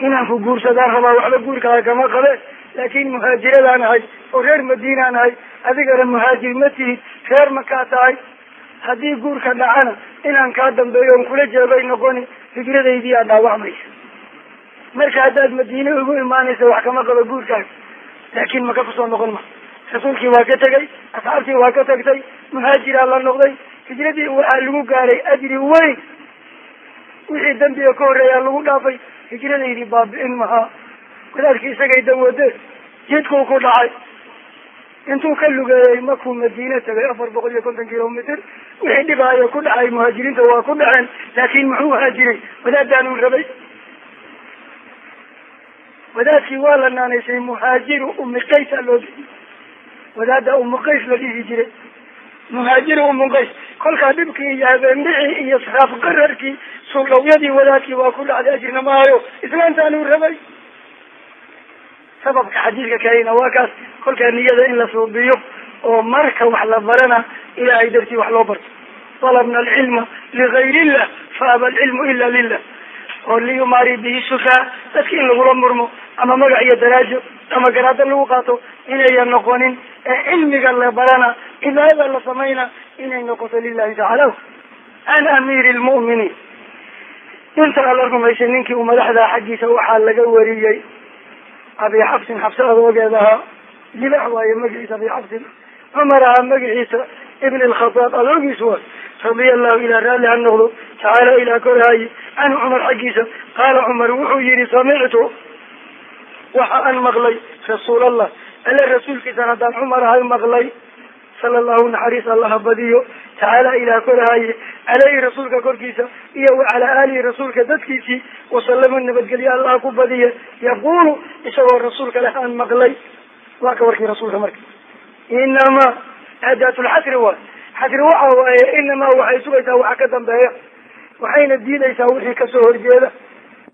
Inaan ku guursadaan rabaa waxba guurkaaga kama qabe laakin muhaajiradaan ahay oo reer madiinaan ahay adigana muhaajir ma tihid reer makaa tahay. Haddii guurka dhacana inaan kaa dambeeyo on kula jeegay noqoni hijradaydii aa dhaawacmaysa. Marka haddaad madiine ugu imaanaysa wax kama qabo guurkaaga laakin maka ku soo noqon ma. Rasuulkii waa ka tegay asxaabtii waa ka tagtay muhaajiraa la noqday hijradii waxaa lagu gaaray ajri weyn wixii dambiga ka horreeyaa lagu dhaafay. Hijradaydii baabi'in mahaa wadaadkii isagay dawade jidkuu ku dhacay. Intuu ka lugeeyey markuu madiine tagay afar boqol iyo konton kilomitr wixii dhibaayo ku dhacay muhaajiriinta waa ku dhaceen laakin muxuu haajiray wadaadaanuu rabay. Wadaadkii waa la naanaysay muhaajiru umi qays a loo bixiyey wadaada umu qays la dhihi jiray muhaajiru umu qays kolkaa dhibkii iyo habeendhicii iyo sraaf qararkii suldhawyadii wadaadkii waa ku dhacday ajirna maayo. Islaantaanuu rabay. Sababka xadiidka kalena waa kaas. Kolkaa niyada in la suubiyo oo marka wax la barana ilaahay dartii wax loo barto. Talabna alcilma ligayr illah faaba alcilmu ila lilah oo liyumaari bihi sukaa dadki in lagula murmo ama magac iyo daraajo ama garaado lagu qaato inayan noqonin ee cilmiga la barana cibaadada la samayna inay noqoto lilahi tacaala an amiiri lmu'miniin inta alla rumaysay ninkii uu madaxdaa xaggiisa waxaa laga wariyey abi xabsin xabse adoogeed ahaa libax waaye magaciisa abi xabsin cumar ahaa magaciisa ibn alkhataab adoogiis waay radia allahu ilaa raalli ha noqdo tacaala ilaa korhaaye canhu cumar xaggiisa qaala cumar wuxuu yihi samictu waxa aan maqlay rasuul allah alle rasuulkiisan haddaan cumar ahay maqlay sala allahu naxariis allaha badiyo tacaala ilaah korhaaye caleyhi rasuulka korkiisa iyo wa calaa aalihi rasuulka dadkiisii wasalama nabadgelyo allah ku badiye. Yaqulu isagoo rasuulka leh aan maqlay. Waa ka warkii rasuulka marka. Inamaa aadaatulxasri waay xasri waxa waaye inamaa waxay sugaysaa waxa ka dambeeya waxayna diidaysaa wixii ka soo horjeeda